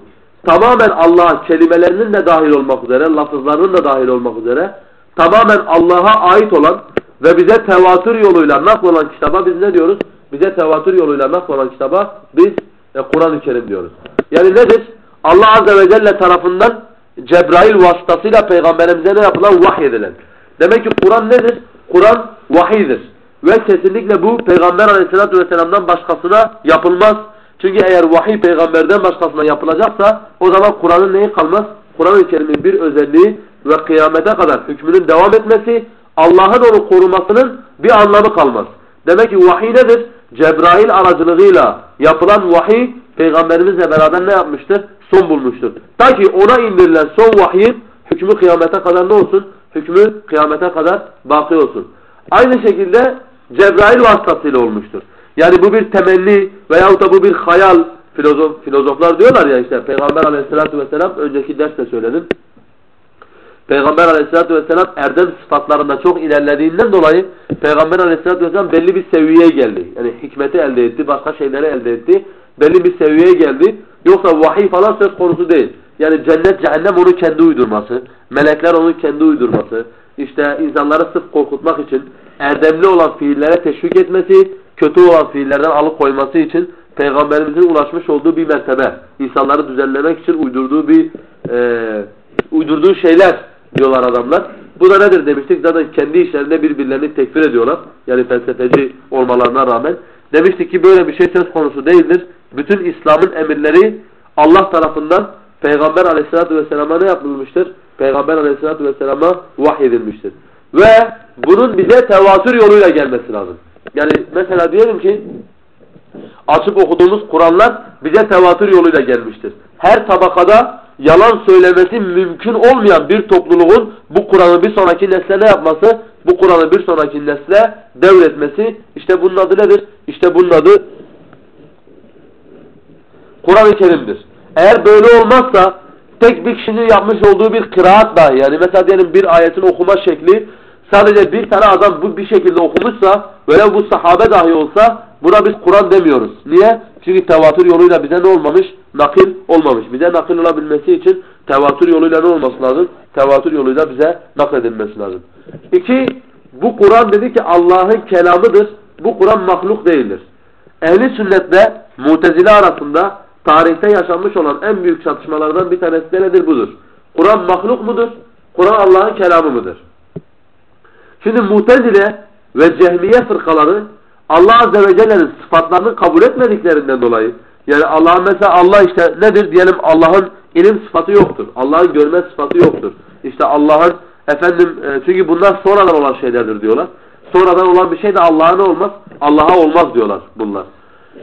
tamamen Allah'a kelimelerinin de dahil olmak üzere, lafızlarının da dahil olmak üzere tamamen Allah'a ait olan ve bize tevatür yoluyla nakl kitaba biz ne diyoruz? Bize tevatür yoluyla nakl kitaba biz e, Kur'an-ı Kerim diyoruz. Yani nedir? Allah Azze ve Celle tarafından Cebrail vasıtasıyla peygamberimize ne yapılan? Vahiy edilen. Demek ki Kur'an nedir? Kur'an vahiydir. Ve kesinlikle bu Peygamber aleyhissalatü vesselam'dan başkasına yapılmaz. Çünkü eğer vahiy peygamberden başkasına yapılacaksa o zaman Kur'an'ın neyi kalmaz? Kur'an-ı Kerim'in bir özelliği ve kıyamete kadar hükmünün devam etmesi, Allah'ın onu korumasının bir anlamı kalmaz. Demek ki vahiy nedir? Cebrail aracılığıyla yapılan vahiy peygamberimizle beraber ne yapmıştır? Son bulmuştur. Ta ki ona indirilen son vahyin hükmü kıyamete kadar ne olsun? hükmü kıyamete kadar baki olsun. Aynı şekilde Cebrail vasıtasıyla olmuştur. Yani bu bir temenni veyahut da bu bir hayal filozof, filozoflar diyorlar ya işte Peygamber aleyhissalatü vesselam önceki derste söyledim. Peygamber aleyhissalatü vesselam erdem sıfatlarında çok ilerlediğinden dolayı Peygamber aleyhissalatü vesselam belli bir seviyeye geldi. Yani hikmeti elde etti, başka şeyleri elde etti. Belli bir seviyeye geldi. Yoksa vahiy falan söz konusu değil. Yani cennet cehennem onu kendi uydurması, melekler onu kendi uydurması, işte insanları sırf korkutmak için erdemli olan fiillere teşvik etmesi, kötü olan fiillerden alıkoyması için Peygamberimizin ulaşmış olduğu bir mertebe. İnsanları düzenlemek için uydurduğu bir e, uydurduğu şeyler diyorlar adamlar. Bu da nedir demiştik? Zaten kendi işlerinde birbirlerini tekfir ediyorlar. Yani felsefeci olmalarına rağmen. Demiştik ki böyle bir şey söz konusu değildir. Bütün İslam'ın emirleri Allah tarafından Peygamber aleyhissalatü vesselama ne yapılmıştır? Peygamber aleyhissalatü vesselama vahyedilmiştir. Ve bunun bize tevatür yoluyla gelmesi lazım. Yani mesela diyelim ki açıp okuduğumuz Kur'anlar bize tevatür yoluyla gelmiştir. Her tabakada yalan söylemesi mümkün olmayan bir topluluğun bu Kur'an'ı bir sonraki nesle ne yapması? Bu Kur'an'ı bir sonraki nesle devretmesi. İşte bunun adı nedir? İşte bunun adı Kur'an-ı Kerim'dir. Eğer böyle olmazsa tek bir kişinin yapmış olduğu bir kıraat dahi yani mesela diyelim bir ayetin okuma şekli sadece bir tane adam bu bir şekilde okumuşsa veya bu sahabe dahi olsa buna biz Kur'an demiyoruz. Niye? Çünkü tevatür yoluyla bize ne olmamış? Nakil olmamış. Bize nakil olabilmesi için tevatür yoluyla ne olması lazım? Tevatür yoluyla bize nakledilmesi lazım. İki, bu Kur'an dedi ki Allah'ın kelamıdır. Bu Kur'an mahluk değildir. Ehli sünnetle mutezile arasında tarihte yaşanmış olan en büyük çatışmalardan bir tanesi nedir? Budur. Kur'an mahluk mudur? Kur'an Allah'ın kelamı mıdır? Şimdi Mutezile ve Cehmiye fırkaları Allah Azze ve Celle'nin sıfatlarını kabul etmediklerinden dolayı yani Allah'ın mesela Allah işte nedir diyelim Allah'ın ilim sıfatı yoktur. Allah'ın görme sıfatı yoktur. İşte Allah'ın efendim e, çünkü bunlar sonradan olan şeylerdir diyorlar. Sonradan olan bir şey de Allah'a ne olmaz? Allah'a olmaz diyorlar bunlar.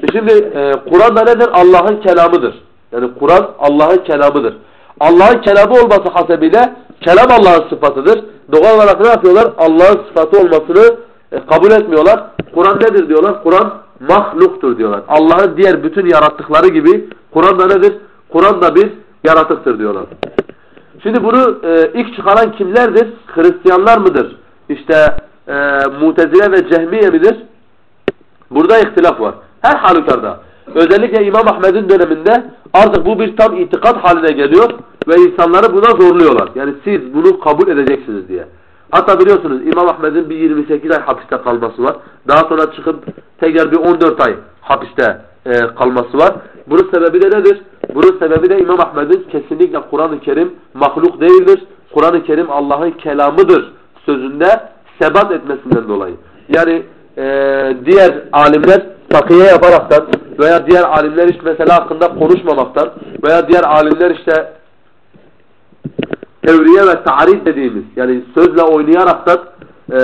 E şimdi e, Kur'an da nedir? Allah'ın kelamıdır. Yani Kur'an Allah'ın kelamıdır. Allah'ın kelamı olması hasebiyle kelam Allah'ın sıfatıdır. Doğal olarak ne yapıyorlar? Allah'ın sıfatı olmasını e, kabul etmiyorlar. Kur'an nedir diyorlar? Kur'an mahluktur diyorlar. Allah'ın diğer bütün yarattıkları gibi Kur'an da nedir? Kur'an da bir yaratıktır diyorlar. Şimdi bunu e, ilk çıkaran kimlerdir? Hristiyanlar mıdır? İşte e, Mutezile ve Cehmiye midir? Burada ihtilaf var. Her halükarda. Özellikle İmam Ahmed'in döneminde artık bu bir tam itikat haline geliyor ve insanları buna zorluyorlar. Yani siz bunu kabul edeceksiniz diye. Hatta biliyorsunuz İmam Ahmed'in bir 28 ay hapiste kalması var. Daha sonra çıkıp tekrar bir 14 ay hapiste e, kalması var. Bunun sebebi de nedir? Bunun sebebi de İmam Ahmed'in kesinlikle Kur'an-ı Kerim mahluk değildir. Kur'an-ı Kerim Allah'ın kelamıdır sözünde sebat etmesinden dolayı. Yani e, diğer alimler takiye yaparaktan veya diğer alimler hiç mesela hakkında konuşmamaktan veya diğer alimler işte tevriye ve tarif dediğimiz yani sözle oynayaraktan e,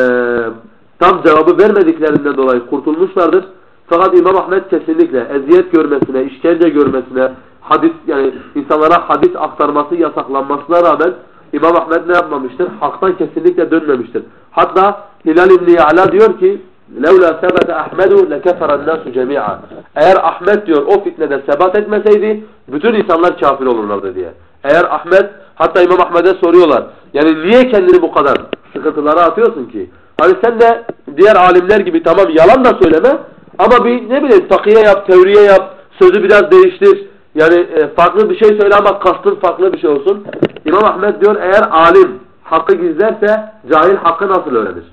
tam cevabı vermediklerinden dolayı kurtulmuşlardır. Fakat İmam Ahmet kesinlikle eziyet görmesine, işkence görmesine, hadis yani insanlara hadis aktarması yasaklanmasına rağmen İmam Ahmet ne yapmamıştır? Haktan kesinlikle dönmemiştir. Hatta Hilal İbni Ya'la diyor ki لَوْلَا سَبَتَ أَحْمَدُ لَكَفَرَ النَّاسُ جَمِيعًا Eğer Ahmet diyor o fitnede sebat etmeseydi bütün insanlar kafir olurlardı diye. Eğer Ahmet hatta İmam Ahmet'e soruyorlar. Yani niye kendini bu kadar sıkıntılara atıyorsun ki? Hani sen de diğer alimler gibi tamam yalan da söyleme ama bir ne bileyim takiye yap, teoriye yap, sözü biraz değiştir. Yani e, farklı bir şey söyle ama kastın farklı bir şey olsun. İmam Ahmet diyor eğer alim hakkı gizlerse cahil hakkı nasıl öğrenir?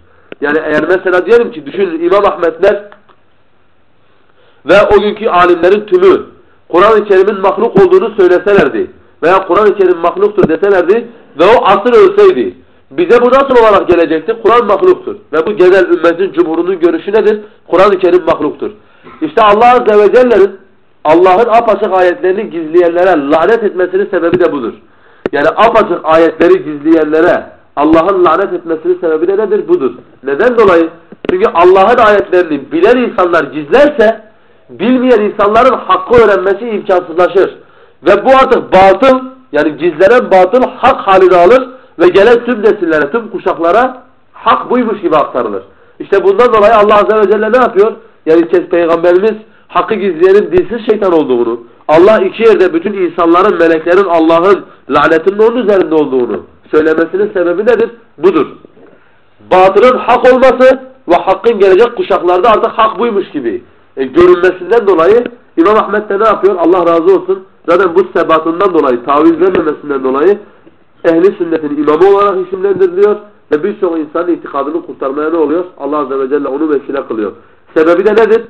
Yani eğer mesela diyelim ki düşünün İmam Ahmetler ve o günkü alimlerin tümü Kur'an-ı Kerim'in mahluk olduğunu söyleselerdi veya Kur'an-ı Kerim mahluktur deselerdi ve o asıl ölseydi bize bu nasıl olarak gelecekti? Kur'an mahluktur. Ve bu genel ümmetin cumhurunun görüşü nedir? Kur'an-ı Kerim mahluktur. İşte Allah Azze ve Celle'nin Allah'ın apaçık ayetlerini gizleyenlere lanet etmesinin sebebi de budur. Yani apaçık ayetleri gizleyenlere Allah'ın lanet etmesinin sebebi de nedir? Budur. Neden dolayı? Çünkü Allah'ın ayetlerini bilen insanlar gizlerse bilmeyen insanların hakkı öğrenmesi imkansızlaşır. Ve bu artık batıl yani gizlenen batıl hak halini alır ve gelen tüm nesillere, tüm kuşaklara hak buymuş gibi aktarılır. İşte bundan dolayı Allah Azze ve Celle ne yapıyor? Yani Peygamberimiz hakkı gizleyenin dinsiz şeytan olduğunu, Allah iki yerde bütün insanların, meleklerin Allah'ın lanetinin onun üzerinde olduğunu söylemesinin sebebi nedir? Budur. Batılın hak olması ve hakkın gelecek kuşaklarda artık hak buymuş gibi e, görünmesinden dolayı İmam Ahmet de ne yapıyor? Allah razı olsun. Zaten bu sebatından dolayı, taviz vermemesinden dolayı ehli sünnetin imamı olarak isimlendiriliyor ve birçok insanın itikadını kurtarmaya ne oluyor? Allah Azze ve Celle onu vesile kılıyor. Sebebi de nedir?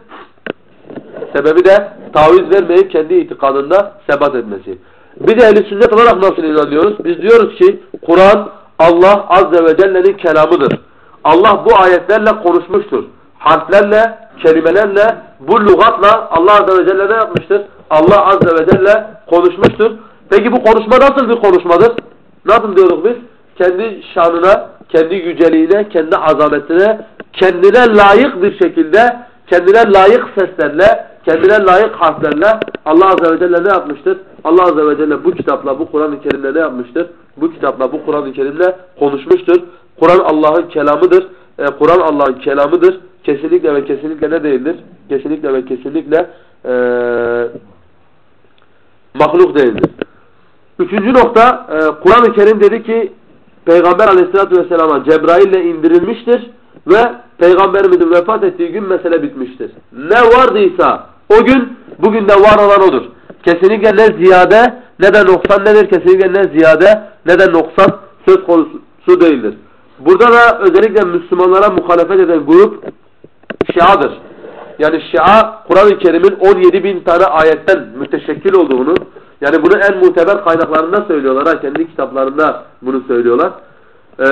Sebebi de taviz vermeyip kendi itikadında sebat etmesi. Bir de ehli sünnet olarak nasıl inanıyoruz? Biz diyoruz ki Kur'an Allah Azze ve Celle'nin kelamıdır. Allah bu ayetlerle konuşmuştur. Harflerle, kelimelerle, bu lügatla Allah Azze ve Celle ne yapmıştır? Allah Azze ve Celle konuşmuştur. Peki bu konuşma nasıl bir konuşmadır? Nasıl diyorduk biz? Kendi şanına, kendi yüceliğine, kendi azametine, kendine layık bir şekilde, kendine layık seslerle, kendine layık harflerle Allah Azze ve Celle ne yapmıştır? Allah Azze ve Celle bu kitapla, bu Kur'an-ı Kerim'le ne yapmıştır? Bu kitapla, bu Kur'an-ı Kerim'le konuşmuştur. Kur'an Allah'ın kelamıdır. E, Kur'an Allah'ın kelamıdır. Kesinlikle ve kesinlikle ne değildir? Kesinlikle ve kesinlikle e, mahluk değildir. Üçüncü nokta, e, Kur'an-ı Kerim dedi ki Peygamber aleyhissalatü vesselama Cebrail ile indirilmiştir ve Peygamberimizin vefat ettiği gün mesele bitmiştir. Ne vardıysa o gün bugün de var olan odur. Kesinlikle ne ziyade ne de noksan nedir? Kesinlikle ne ziyade ne de noksan söz konusu değildir. Burada da özellikle Müslümanlara muhalefet eden grup Şia'dır. Yani Şia Kur'an-ı Kerim'in 17 bin tane ayetten müteşekkil olduğunu yani bunu en muteber kaynaklarında söylüyorlar. Kendi kitaplarında bunu söylüyorlar. Ee,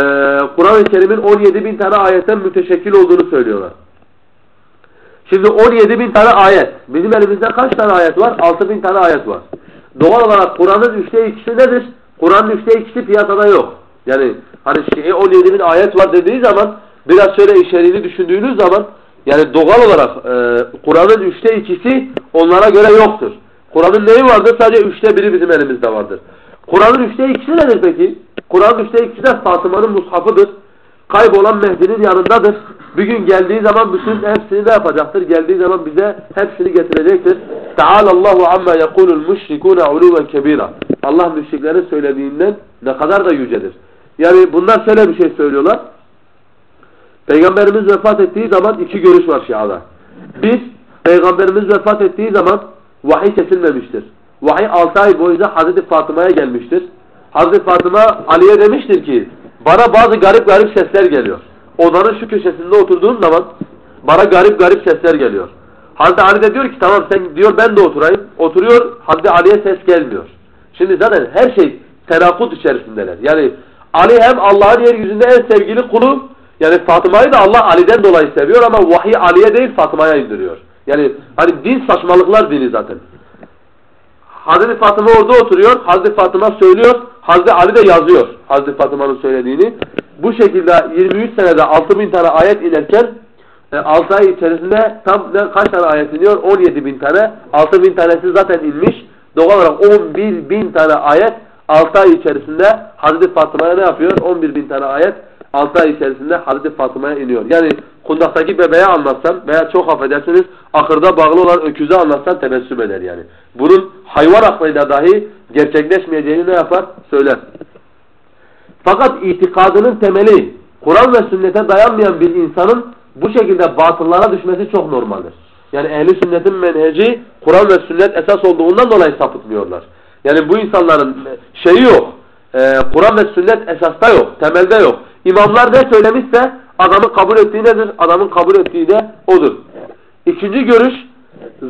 Kur'an-ı Kerim'in 17 bin tane ayetten müteşekkil olduğunu söylüyorlar. Şimdi 17 bin tane ayet. Bizim elimizde kaç tane ayet var? 6 bin tane ayet var. Doğal olarak Kur'an'ın üçte ikisi nedir? Kur'an'ın üçte ikisi piyasada yok. Yani hani şey 17 bin ayet var dediği zaman biraz şöyle içeriğini düşündüğünüz zaman yani doğal olarak e, Kur'an'ın üçte ikisi onlara göre yoktur. Kur'an'ın neyi vardır? Sadece üçte biri bizim elimizde vardır. Kur'an'ın üçte ikisi nedir peki? Kur'an'ın üçte ikisi de Fatıma'nın mushafıdır. Kaybolan Mehdi'nin yanındadır. Bir gün geldiği zaman bütün hepsini ne yapacaktır? Geldiği zaman bize hepsini getirecektir. Allahu amma yekulul müşrikûne uluven kebira. Allah müşriklerin söylediğinden ne kadar da yücedir. Yani bunlar şöyle bir şey söylüyorlar. Peygamberimiz vefat ettiği zaman iki görüş var Şia'da. Bir, Peygamberimiz vefat ettiği zaman vahiy kesilmemiştir. Vahiy 6 ay boyunca Hazreti Fatıma'ya gelmiştir. Hazreti Fatıma Ali'ye demiştir ki bana bazı garip garip sesler geliyor. Odanın şu köşesinde oturduğum zaman bana garip garip sesler geliyor. Hazreti Ali de diyor ki tamam sen diyor ben de oturayım. Oturuyor Hazreti Ali'ye ses gelmiyor. Şimdi zaten her şey tenakut içerisindeler. Yani Ali hem Allah'ın yeryüzünde en sevgili kulu yani Fatıma'yı da Allah Ali'den dolayı seviyor ama vahiy Ali'ye değil Fatıma'ya indiriyor. Yani hani din saçmalıklar dini zaten. Hazreti Fatıma orada oturuyor. Hazreti Fatıma söylüyor. Hazreti Ali de yazıyor Hazreti Fatıma'nın söylediğini. Bu şekilde 23 senede 6000 tane ayet inerken 6 e, ay içerisinde tam ne, kaç tane ayet iniyor? 17 bin tane. 6 bin tanesi zaten inmiş. Doğal olarak 11 bin tane ayet 6 ay içerisinde Hazreti Fatıma'ya ne yapıyor? 11 bin tane ayet 6 ay içerisinde Hazreti Fatıma'ya iniyor. Yani kundaktaki bebeğe anlatsan veya çok affedersiniz ahırda bağlı olan öküze anlatsan tebessüm eder yani. Bunun hayvan aklıyla dahi gerçekleşmeyeceğini ne yapar? Söyler. Fakat itikadının temeli Kur'an ve sünnete dayanmayan bir insanın bu şekilde batıllara düşmesi çok normaldir. Yani ehli sünnetin menheci Kur'an ve sünnet esas olduğundan dolayı sapıtmıyorlar. Yani bu insanların şeyi yok. E, Kur'an ve sünnet esasta yok, temelde yok. İmamlar ne söylemişse adamın kabul ettiği nedir? Adamın kabul ettiği de odur. İkinci görüş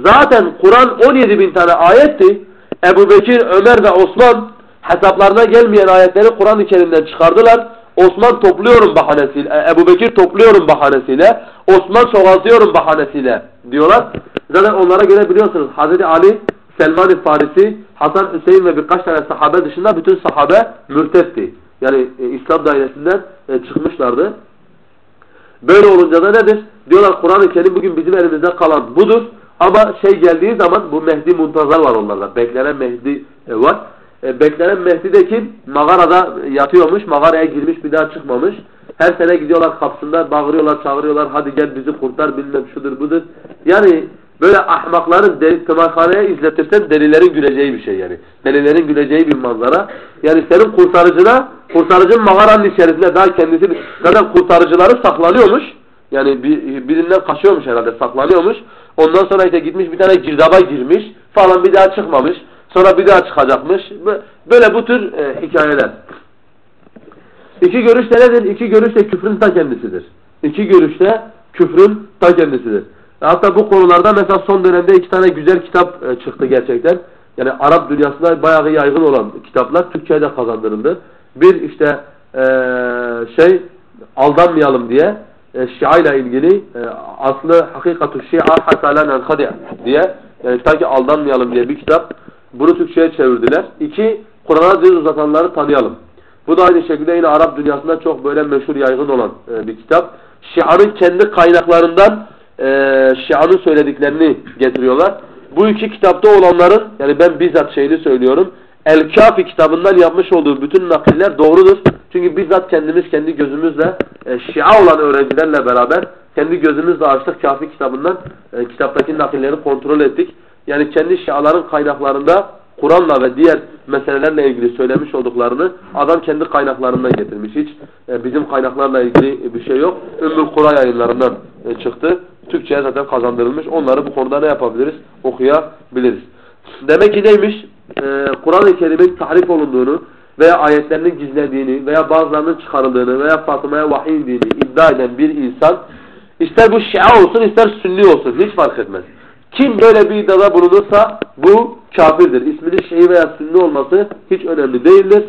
zaten Kur'an 17 bin tane ayetti. Ebu Bekir, Ömer ve Osman hesaplarına gelmeyen ayetleri Kur'an-ı çıkardılar. Osman topluyorum bahanesiyle, e, Ebu Bekir topluyorum bahanesiyle, Osman çoğaltıyorum bahanesiyle diyorlar. Zaten onlara göre biliyorsunuz Hazreti Ali, Selman-ı Farisi, Hasan Hüseyin ve birkaç tane sahabe dışında bütün sahabe mürtetti. Yani e, İslam dairesinden e, çıkmışlardı. Böyle olunca da nedir? Diyorlar Kur'an-ı Kerim bugün bizim elimizde kalan budur. Ama şey geldiği zaman bu Mehdi Muntazar var onlarla. Beklenen Mehdi e, var. E, beklenen Mehdi de kim? Mağarada yatıyormuş. Mağaraya girmiş bir daha çıkmamış. Her sene gidiyorlar kapısında bağırıyorlar çağırıyorlar. Hadi gel bizi kurtar bilmem şudur budur. Yani böyle ahmakların tımarhaneye izletirsen delilerin güleceği bir şey yani. Delilerin güleceği bir manzara. Yani senin kurtarıcına, kurtarıcın mağaranın içerisinde daha kendisi, zaten kurtarıcıları saklanıyormuş. Yani bir, birinden kaçıyormuş herhalde saklanıyormuş. Ondan sonra işte gitmiş bir tane girdaba girmiş falan bir daha çıkmamış. Sonra bir daha çıkacakmış. Böyle bu tür e, hikayeler. İki görüş de nedir? İki görüş de küfrün ta kendisidir. İki görüş de küfrün ta kendisidir. Hatta bu konularda mesela son dönemde iki tane güzel kitap e, çıktı gerçekten. Yani Arap dünyasında bayağı yaygın olan kitaplar Türkçe'ye de kazandırıldı. Bir işte e, şey aldanmayalım diye e, Şia ile ilgili aslı hakikatu şia hatta la nenkadi diye yani sanki aldanmayalım diye bir kitap. Bunu Türkçe'ye çevirdiler. İki, Kur'an'a dil uzatanları tanıyalım. Bu da aynı şekilde yine Arap dünyasında çok böyle meşhur yaygın olan bir kitap. Şia'nın kendi kaynaklarından e, Şia'nın söylediklerini getiriyorlar. Bu iki kitapta olanların yani ben bizzat şeyini söylüyorum. El-Kafi kitabından yapmış olduğu bütün nakiller doğrudur. Çünkü bizzat kendimiz kendi gözümüzle e, Şia olan öğrencilerle beraber kendi gözümüzle açtık Kafi kitabından e, kitaptaki nakilleri kontrol ettik. Yani kendi Şiaların kaynaklarında Kur'an'la ve diğer meselelerle ilgili söylemiş olduklarını adam kendi kaynaklarından getirmiş. Hiç e, bizim kaynaklarla ilgili bir şey yok. Ümmül Kura yayınlarından e, çıktı. Türkçe'ye zaten kazandırılmış. Onları bu konuda ne yapabiliriz? Okuyabiliriz. Demek ki neymiş? E, Kur'an-ı Kerim'in tahrif olunduğunu veya ayetlerinin gizlediğini veya bazılarının çıkarıldığını veya Fatıma'ya vahiy indiğini iddia eden bir insan ister bu Şia olsun ister Sünni olsun hiç fark etmez. Kim böyle bir iddiada bulunursa bu kafirdir. İsminin Şii veya Sünni olması hiç önemli değildir.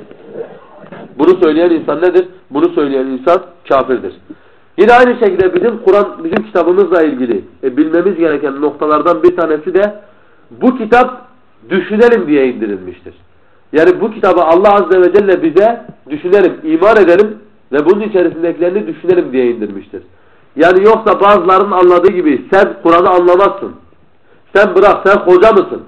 Bunu söyleyen insan nedir? Bunu söyleyen insan kafirdir. Yine aynı şekilde bizim Kur'an, bizim kitabımızla ilgili e, bilmemiz gereken noktalardan bir tanesi de bu kitap düşünelim diye indirilmiştir. Yani bu kitabı Allah Azze ve Celle bize düşünelim, iman edelim ve bunun içerisindekilerini düşünelim diye indirmiştir. Yani yoksa bazılarının anladığı gibi sen Kur'an'ı anlamazsın. Sen bırak sen hoca mısın?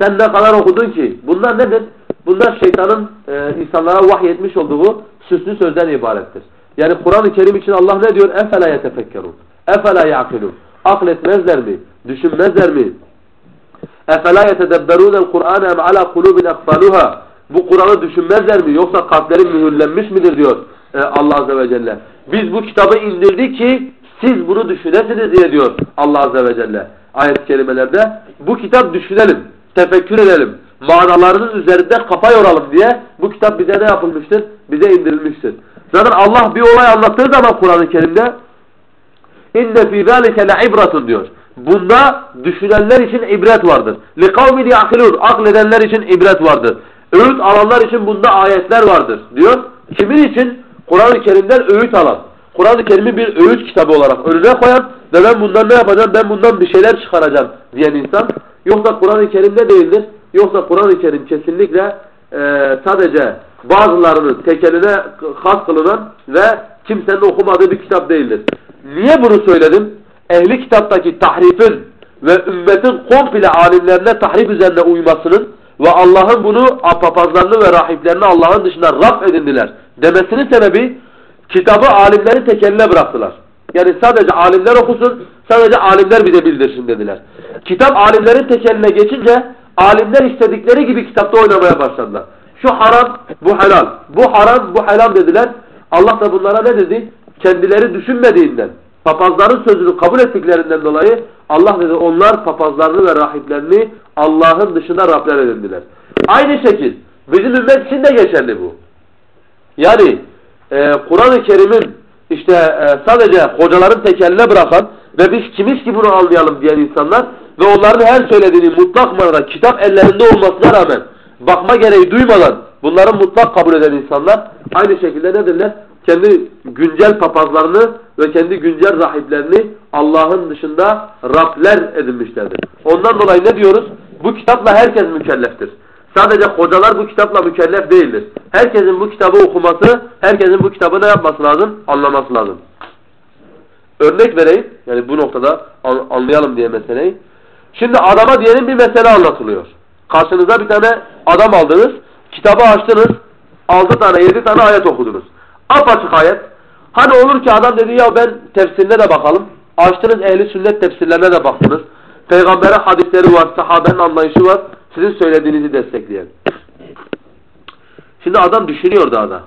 Sen ne kadar okudun ki? Bunlar nedir? Bunlar şeytanın e, insanlara vahyetmiş olduğu süslü sözden ibarettir. Yani Kur'an-ı Kerim için Allah ne diyor? Efela yetefekkerun. Efela yaqilun. Akletmezler mi? Düşünmezler mi? Efela yetedebberunel Kur'an em ala kulubin akfaluha. Bu Kur'an'ı düşünmezler mi? Yoksa kalpleri mühürlenmiş midir diyor e, Allah Azze ve Celle. Biz bu kitabı indirdi ki siz bunu düşünesiniz diye diyor Allah Azze ve Celle ayet-i kerimelerde. Bu kitap düşünelim, tefekkür edelim, manalarının üzerinde kafa yoralım diye bu kitap bize ne yapılmıştır? Bize indirilmiştir. Zaten Allah bir olay anlattığı zaman Kur'an-ı Kerim'de inne fî zâlike le'ibratun diyor. Bunda düşünenler için ibret vardır. لِقَوْمٍ يَعْقِلُونَ Akledenler için ibret vardır. Öğüt alanlar için bunda ayetler vardır diyor. Kimin için? Kur'an-ı Kerim'den öğüt alan. Kur'an-ı Kerim'i bir öğüt kitabı olarak önüne koyan ve ben bundan ne yapacağım, ben bundan bir şeyler çıkaracağım diyen insan. Yoksa Kur'an-ı Kerim'de değildir. Yoksa Kur'an-ı Kerim kesinlikle e, sadece bazılarının tekeline has kılınan ve kimsenin okumadığı bir kitap değildir. Niye bunu söyledim? Ehli kitaptaki tahrifin ve ümmetin komple alimlerine tahrif üzerine uymasının ve Allah'ın bunu papazlarını ve rahiplerini Allah'ın dışında Rab edindiler demesinin sebebi kitabı alimlerin tekeline bıraktılar. Yani sadece alimler okusun, sadece alimler bize bildirsin dediler. Kitap alimlerin tekeline geçince alimler istedikleri gibi kitapta oynamaya başladılar. Şu haram, bu helal. Bu haram, bu helal dediler. Allah da bunlara ne dedi? Kendileri düşünmediğinden, papazların sözünü kabul ettiklerinden dolayı Allah dedi onlar papazlarını ve rahiplerini Allah'ın dışında Rabler edindiler. Aynı şekil bizim ümmet için de geçerli bu. Yani e, Kur'an-ı Kerim'in işte e, sadece hocaların tekeline bırakan ve biz kimiz ki bunu anlayalım diyen insanlar ve onların her söylediğini mutlak manada kitap ellerinde olmasına rağmen bakma gereği duymadan bunların mutlak kabul eden insanlar aynı şekilde nedirler? Kendi güncel papazlarını ve kendi güncel rahiplerini Allah'ın dışında Rabler edinmişlerdir. Ondan dolayı ne diyoruz? Bu kitapla herkes mükelleftir. Sadece hocalar bu kitapla mükellef değildir. Herkesin bu kitabı okuması, herkesin bu kitabı ne yapması lazım? Anlaması lazım. Örnek vereyim. Yani bu noktada anlayalım diye meseleyi. Şimdi adama diyelim bir mesele anlatılıyor. Karşınıza bir tane adam aldınız. Kitabı açtınız. Altı tane, yedi tane ayet okudunuz. Apaçık ayet. Hani olur ki adam dedi ya ben tefsirine de bakalım. Açtınız ehli sünnet tefsirlerine de baktınız. Peygamber'e hadisleri var, sahabenin anlayışı var. Sizin söylediğinizi destekleyen. Şimdi adam düşünüyor daha da.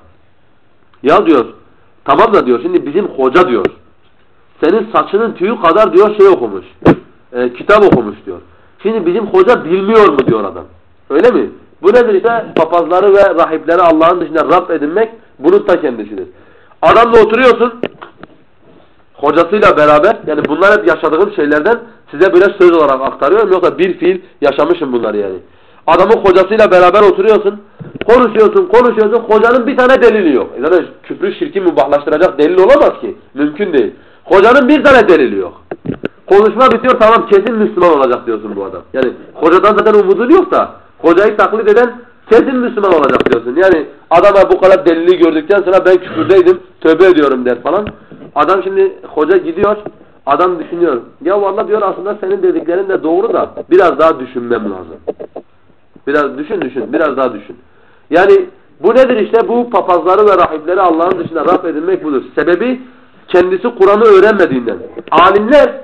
Ya diyor, tamam da diyor, şimdi bizim hoca diyor. Senin saçının tüyü kadar diyor şey okumuş. E, kitap okumuş diyor. Şimdi bizim hoca bilmiyor mu diyor adam. Öyle mi? Bu nedir işte? Papazları ve rahipleri Allah'ın dışında Rab edinmek bunun ta kendisidir. Adamla oturuyorsun hocasıyla beraber yani bunlar hep yaşadığım şeylerden size böyle söz olarak aktarıyorum. Yoksa bir fiil yaşamışım bunları yani. Adamın hocasıyla beraber oturuyorsun. Konuşuyorsun, konuşuyorsun. Hocanın bir tane delili yok. E zaten küfrü şirki mübahlaştıracak delil olamaz ki. Mümkün değil. Hocanın bir tane delili yok. Konuşma bitiyor tamam kesin Müslüman olacak diyorsun bu adam. Yani hocadan zaten umudun yok da hocayı taklit eden kesin Müslüman olacak diyorsun. Yani adama bu kadar delili gördükten sonra ben küfürdeydim tövbe ediyorum der falan. Adam şimdi hoca gidiyor adam düşünüyor. Ya vallahi diyor aslında senin dediklerin de doğru da biraz daha düşünmem lazım. Biraz düşün düşün biraz daha düşün. Yani bu nedir işte bu papazları ve rahipleri Allah'ın dışında raf edilmek budur. Sebebi kendisi Kur'an'ı öğrenmediğinden. Alimler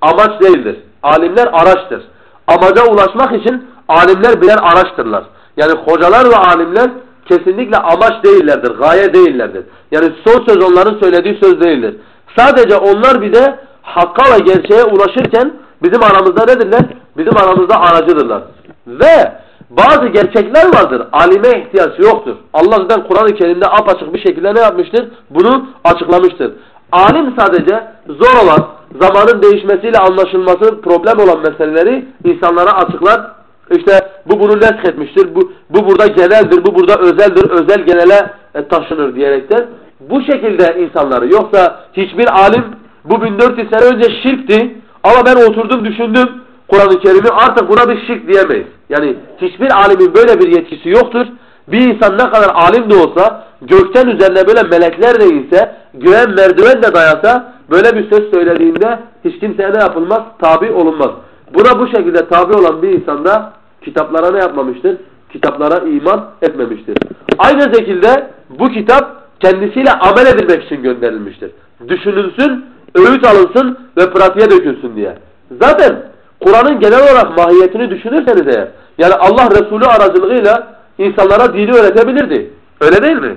amaç değildir. Alimler araçtır. Amaca ulaşmak için alimler birer araçtırlar. Yani hocalar ve alimler kesinlikle amaç değillerdir, gaye değillerdir. Yani son söz onların söylediği söz değildir. Sadece onlar bize hakka ve gerçeğe ulaşırken bizim aramızda nedirler? Bizim aramızda aracıdırlar. Ve bazı gerçekler vardır. Alime ihtiyaç yoktur. Allah zaten Kur'an-ı Kerim'de apaçık bir şekilde ne yapmıştır? Bunu açıklamıştır. Alim sadece zor olan, zamanın değişmesiyle anlaşılması problem olan meseleleri insanlara açıklar. İşte bu bunu nesk etmiştir, bu, bu burada geneldir, bu burada özeldir, özel genele e, taşınır diyerekten. Bu şekilde insanları, yoksa hiçbir alim bu 1400 sene önce şirkti ama ben oturdum düşündüm Kur'an-ı Kerim'i artık buna bir şirk diyemeyiz. Yani hiçbir alimin böyle bir yetkisi yoktur. Bir insan ne kadar alim de olsa, gökten üzerine böyle melekler de inse, göğen merdiven de dayasa, böyle bir söz söylediğinde hiç kimseye ne yapılmaz? Tabi olunmaz. Buna bu şekilde tabi olan bir insan da kitaplara ne yapmamıştır? Kitaplara iman etmemiştir. Aynı şekilde bu kitap kendisiyle amel edilmek için gönderilmiştir. Düşünülsün, öğüt alınsın ve pratiğe dökülsün diye. Zaten Kur'an'ın genel olarak mahiyetini düşünürseniz eğer, yani Allah Resulü aracılığıyla insanlara dini öğretebilirdi. Öyle değil mi?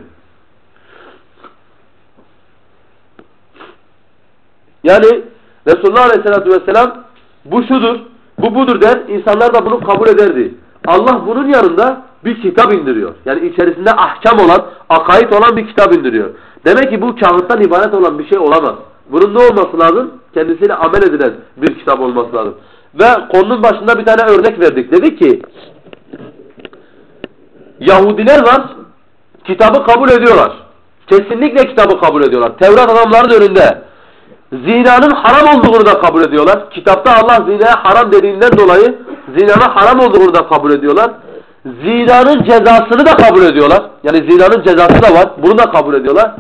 Yani Resulullah Aleyhisselatü Vesselam bu şudur, bu budur der. İnsanlar da bunu kabul ederdi. Allah bunun yanında bir kitap indiriyor. Yani içerisinde ahkam olan, akaid olan bir kitap indiriyor. Demek ki bu kağıttan ibaret olan bir şey olamaz. Bunun ne olması lazım? Kendisiyle amel edilen bir kitap olması lazım. Ve konunun başında bir tane örnek verdik. Dedik ki Yahudiler var, kitabı kabul ediyorlar. Kesinlikle kitabı kabul ediyorlar. Tevrat adamların önünde. Zinanın haram olduğunu da kabul ediyorlar. Kitapta Allah zinaya haram dediğinden dolayı zinanın haram olduğunu da kabul ediyorlar. Zinanın cezasını da kabul ediyorlar. Yani zinanın cezası da var. Bunu da kabul ediyorlar.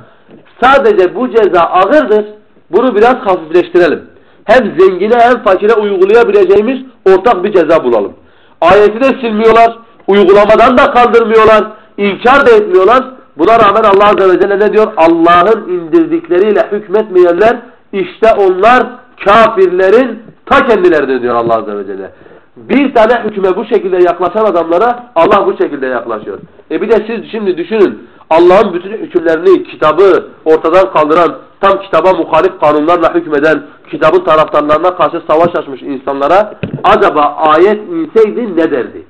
Sadece bu ceza ağırdır. Bunu biraz hafifleştirelim. Hem zengine hem fakire uygulayabileceğimiz ortak bir ceza bulalım. Ayeti de silmiyorlar. Uygulamadan da kaldırmıyorlar. inkar da etmiyorlar. Buna rağmen Allah Azze ve Celle ne diyor? Allah'ın indirdikleriyle hükmetmeyenler işte onlar kafirlerin ta kendileridir diyor Allah Azze ve Celle. Bir tane hüküme bu şekilde yaklaşan adamlara Allah bu şekilde yaklaşıyor. E bir de siz şimdi düşünün Allah'ın bütün hükümlerini, kitabı ortadan kaldıran, tam kitaba muhalif kanunlarla hükmeden, kitabın taraftarlarına karşı savaş açmış insanlara acaba ayet inseydi ne derdi?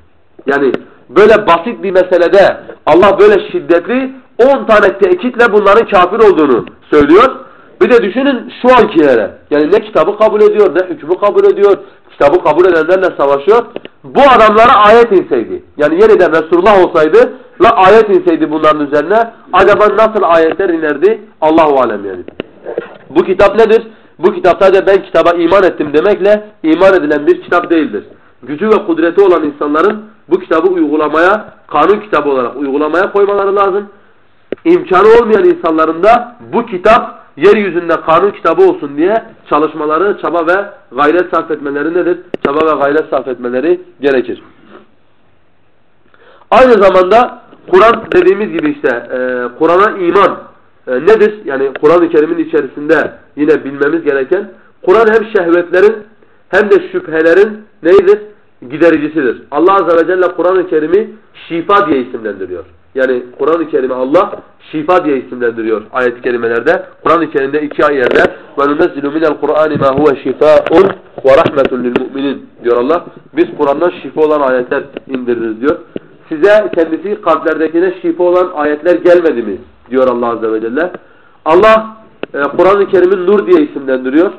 Yani böyle basit bir meselede Allah böyle şiddetli 10 tane tekitle bunların kafir olduğunu söylüyor. Bir de düşünün şu ankilere. Yani ne kitabı kabul ediyor, ne hükmü kabul ediyor. Kitabı kabul edenlerle savaşıyor. Bu adamlara ayet inseydi. Yani yeniden Resulullah olsaydı la ayet inseydi bunların üzerine. Acaba nasıl ayetler inerdi? Allahu alem yani. Bu kitap nedir? Bu kitap sadece ben kitaba iman ettim demekle iman edilen bir kitap değildir. Gücü ve kudreti olan insanların bu kitabı uygulamaya, kanun kitabı olarak uygulamaya koymaları lazım. İmkanı olmayan insanların da bu kitap yeryüzünde kanun kitabı olsun diye çalışmaları, çaba ve gayret sarf etmeleri nedir? Çaba ve gayret sarf etmeleri gerekir. Aynı zamanda Kur'an dediğimiz gibi işte e, Kur'an'a iman e, nedir? Yani Kur'an-ı Kerim'in içerisinde yine bilmemiz gereken Kur'an hem şehvetlerin hem de şüphelerin neyidir? Gidericisidir. Allah Azze ve Celle Kur'an-ı Kerim'i şifa diye isimlendiriyor. Yani Kur'an-ı Kerim'i Allah şifa diye isimlendiriyor ayet-i kerimelerde. Kur'an-ı Kerim'de iki ay yerde وَنُنَزِّلُ مِنَ الْقُرْآنِ مَا هُوَ شِفَاءٌ وَرَحْمَةٌ لِلْمُؤْمِنِينَ diyor Allah. Biz Kur'an'dan şifa olan ayetler indiririz diyor. Size kendisi kalplerdekine şifa olan ayetler gelmedi mi? diyor Allah Azze ve Celle. Allah e, Kur'an-ı Kerim'in nur diye isimlendiriyor.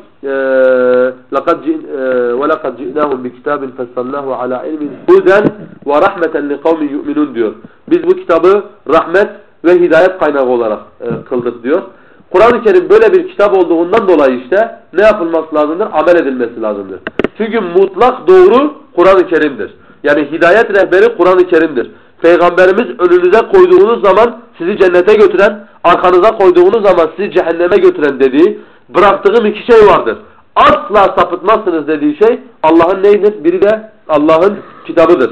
لقد ولقد جئناهم بكتاب فصلناه على علم هدى ورحمة لقوم يؤمنون diyor. Biz bu kitabı rahmet ve hidayet kaynağı olarak e, kıldık diyor. Kur'an-ı Kerim böyle bir kitap olduğundan dolayı işte ne yapılması lazımdır? Amel edilmesi lazımdır. Çünkü mutlak doğru Kur'an-ı Kerim'dir. Yani hidayet rehberi Kur'an-ı Kerim'dir. Peygamberimiz önünüze koyduğunuz zaman sizi cennete götüren, arkanıza koyduğunuz zaman sizi cehenneme götüren dediği, bıraktığım iki şey vardır. Asla sapıtmazsınız dediği şey Allah'ın neyidir? Biri de Allah'ın kitabıdır.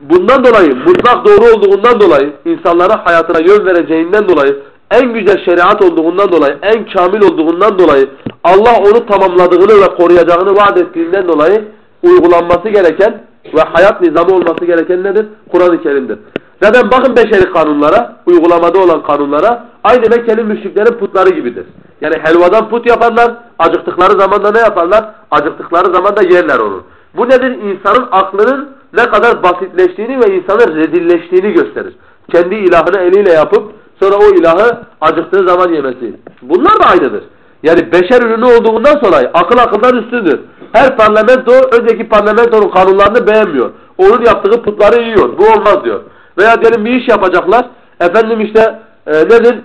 Bundan dolayı, mutlak doğru olduğundan dolayı, insanlara hayatına yön vereceğinden dolayı, en güzel şeriat olduğundan dolayı, en kamil olduğundan dolayı, Allah onu tamamladığını ve koruyacağını vaat ettiğinden dolayı uygulanması gereken ve hayat nizamı olması gereken nedir? Kur'an-ı Kerim'dir. Zaten bakın beşeri kanunlara, uygulamada olan kanunlara aynı Mekkeli müşriklerin putları gibidir. Yani helvadan put yaparlar, acıktıkları zaman da ne yaparlar? Acıktıkları zaman da yerler onu. Bu nedir? İnsanın aklının ne kadar basitleştiğini ve insanın rezilleştiğini gösterir. Kendi ilahını eliyle yapıp sonra o ilahı acıktığı zaman yemesi. Bunlar da aynıdır. Yani beşer ürünü olduğundan sonra akıl akıldan üstündür. Her parlamento önceki parlamentonun kanunlarını beğenmiyor. Onun yaptığı putları yiyor. Bu olmaz diyor. Veya diyelim bir iş yapacaklar. Efendim işte e, nedir?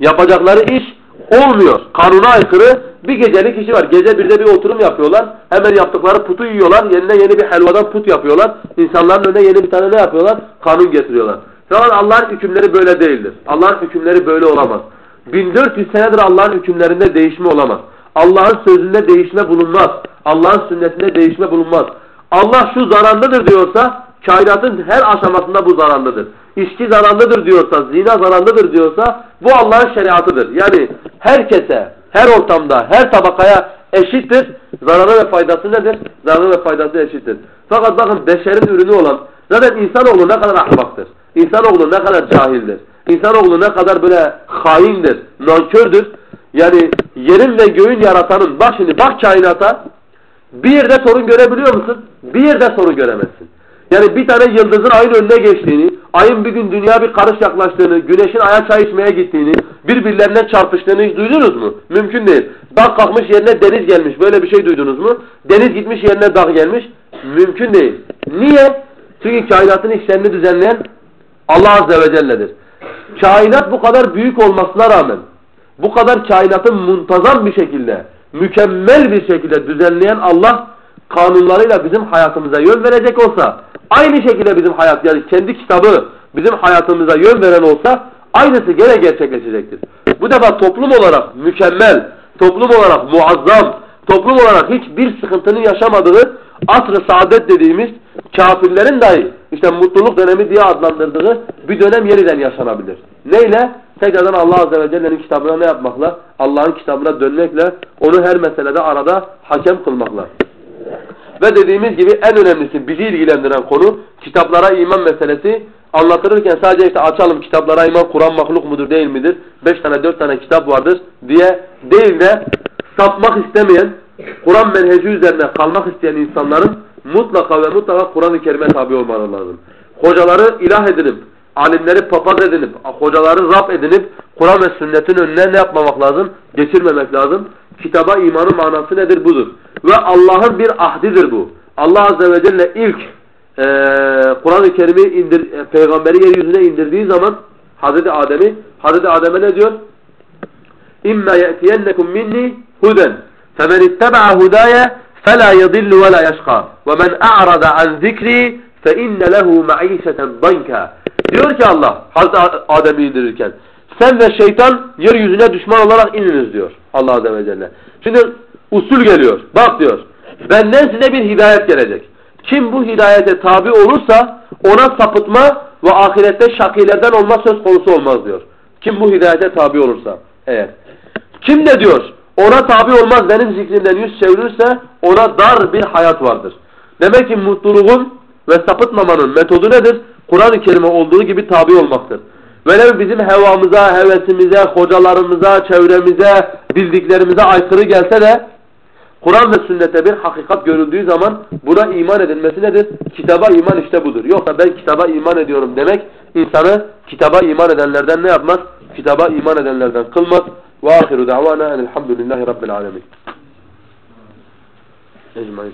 Yapacakları iş olmuyor. Kanuna aykırı bir gecelik işi var. Gece birde bir oturum yapıyorlar. Hemen yaptıkları putu yiyorlar. Yerine yeni bir helvadan put yapıyorlar. İnsanların önüne yeni bir tane ne yapıyorlar? Kanun getiriyorlar. Falan Allah'ın hükümleri böyle değildir. Allah'ın hükümleri böyle olamaz. 1400 senedir Allah'ın hükümlerinde değişme olamaz. Allah'ın sözünde değişme bulunmaz. Allah'ın sünnetinde değişme bulunmaz. Allah şu zararlıdır diyorsa kainatın her aşamasında bu zararlıdır. İçki zararlıdır diyorsa, zina zararlıdır diyorsa bu Allah'ın şeriatıdır. Yani herkese, her ortamda, her tabakaya eşittir. Zararı ve faydası nedir? Zararı ve faydası eşittir. Fakat bakın beşerin ürünü olan, zaten insanoğlu ne kadar ahmaktır. İnsanoğlu ne kadar cahildir. İnsanoğlu ne kadar böyle haindir, nankördür. Yani yerin ve göğün yaratanın, bak şimdi bak kainata, Bir yerde sorun görebiliyor musun? Bir yerde sorun göremezsin. Yani bir tane yıldızın ayın önüne geçtiğini, ayın bir gün dünya bir karış yaklaştığını, güneşin aya çay içmeye gittiğini, birbirlerine çarpıştığını hiç duydunuz mu? Mümkün değil. Dağ kalkmış yerine deniz gelmiş. Böyle bir şey duydunuz mu? Deniz gitmiş yerine dağ gelmiş. Mümkün değil. Niye? Çünkü kainatın işlerini düzenleyen Allah Azze ve Celle'dir. Kainat bu kadar büyük olmasına rağmen, bu kadar kainatın muntazam bir şekilde, mükemmel bir şekilde düzenleyen Allah, kanunlarıyla bizim hayatımıza yön verecek olsa, aynı şekilde bizim hayat, yani kendi kitabı bizim hayatımıza yön veren olsa, aynısı gene gerçekleşecektir. Bu defa toplum olarak mükemmel, toplum olarak muazzam, toplum olarak hiçbir sıkıntının yaşamadığı asr-ı saadet dediğimiz kafirlerin dahi işte mutluluk dönemi diye adlandırdığı bir dönem yeniden yaşanabilir. Neyle? Tekrardan Allah Azze ve Celle'nin kitabına ne yapmakla? Allah'ın kitabına dönmekle, onu her meselede arada hakem kılmakla. Ve dediğimiz gibi en önemlisi bizi ilgilendiren konu kitaplara iman meselesi. Anlatılırken sadece işte açalım kitaplara iman Kur'an mahluk mudur değil midir? Beş tane dört tane kitap vardır diye değil de sapmak istemeyen, Kur'an menheci üzerine kalmak isteyen insanların mutlaka ve mutlaka Kur'an-ı Kerim'e tabi olmaları lazım. Hocaları ilah edinip, alimleri papaz edinip, hocaları Rab edinip Kur'an ve sünnetin önüne ne yapmamak lazım? Geçirmemek lazım kitaba imanın manası nedir? Budur. Ve Allah'ın bir ahdidir bu. Allah Azze ve Celle ilk e, Kur'an-ı Kerim'i indir, e, peygamberi yeryüzüne indirdiği zaman Hazreti Adem'i, Hazreti Adem'e ne diyor? İmma ye'tiyennekum minni huden femen itteba'a hudaya fela yadillu ve la yeşka ve men a'rada an zikri fe inne lehu ma'işeten danka diyor ki Allah Hazreti Adem'i indirirken sen ve şeytan yeryüzüne düşman olarak ininiz diyor Allah Azze ve Celle. Şimdi usul geliyor. Bak diyor. Benden size bir hidayet gelecek. Kim bu hidayete tabi olursa ona sapıtma ve ahirette şakilerden olma söz konusu olmaz diyor. Kim bu hidayete tabi olursa eğer. Kim de diyor ona tabi olmaz benim zikrimden yüz çevirirse ona dar bir hayat vardır. Demek ki mutluluğun ve sapıtmamanın metodu nedir? Kur'an-ı Kerim'e olduğu gibi tabi olmaktır. Velev bizim hevamıza, hevesimize, hocalarımıza, çevremize, bildiklerimize aykırı gelse de Kur'an ve sünnete bir hakikat görüldüğü zaman buna iman edilmesi nedir? Kitaba iman işte budur. Yoksa ben kitaba iman ediyorum demek insanı kitaba iman edenlerden ne yapmaz? Kitaba iman edenlerden kılmaz. Ve ahiru da'vana enelhamdülillahi rabbil alemin. Ecmain.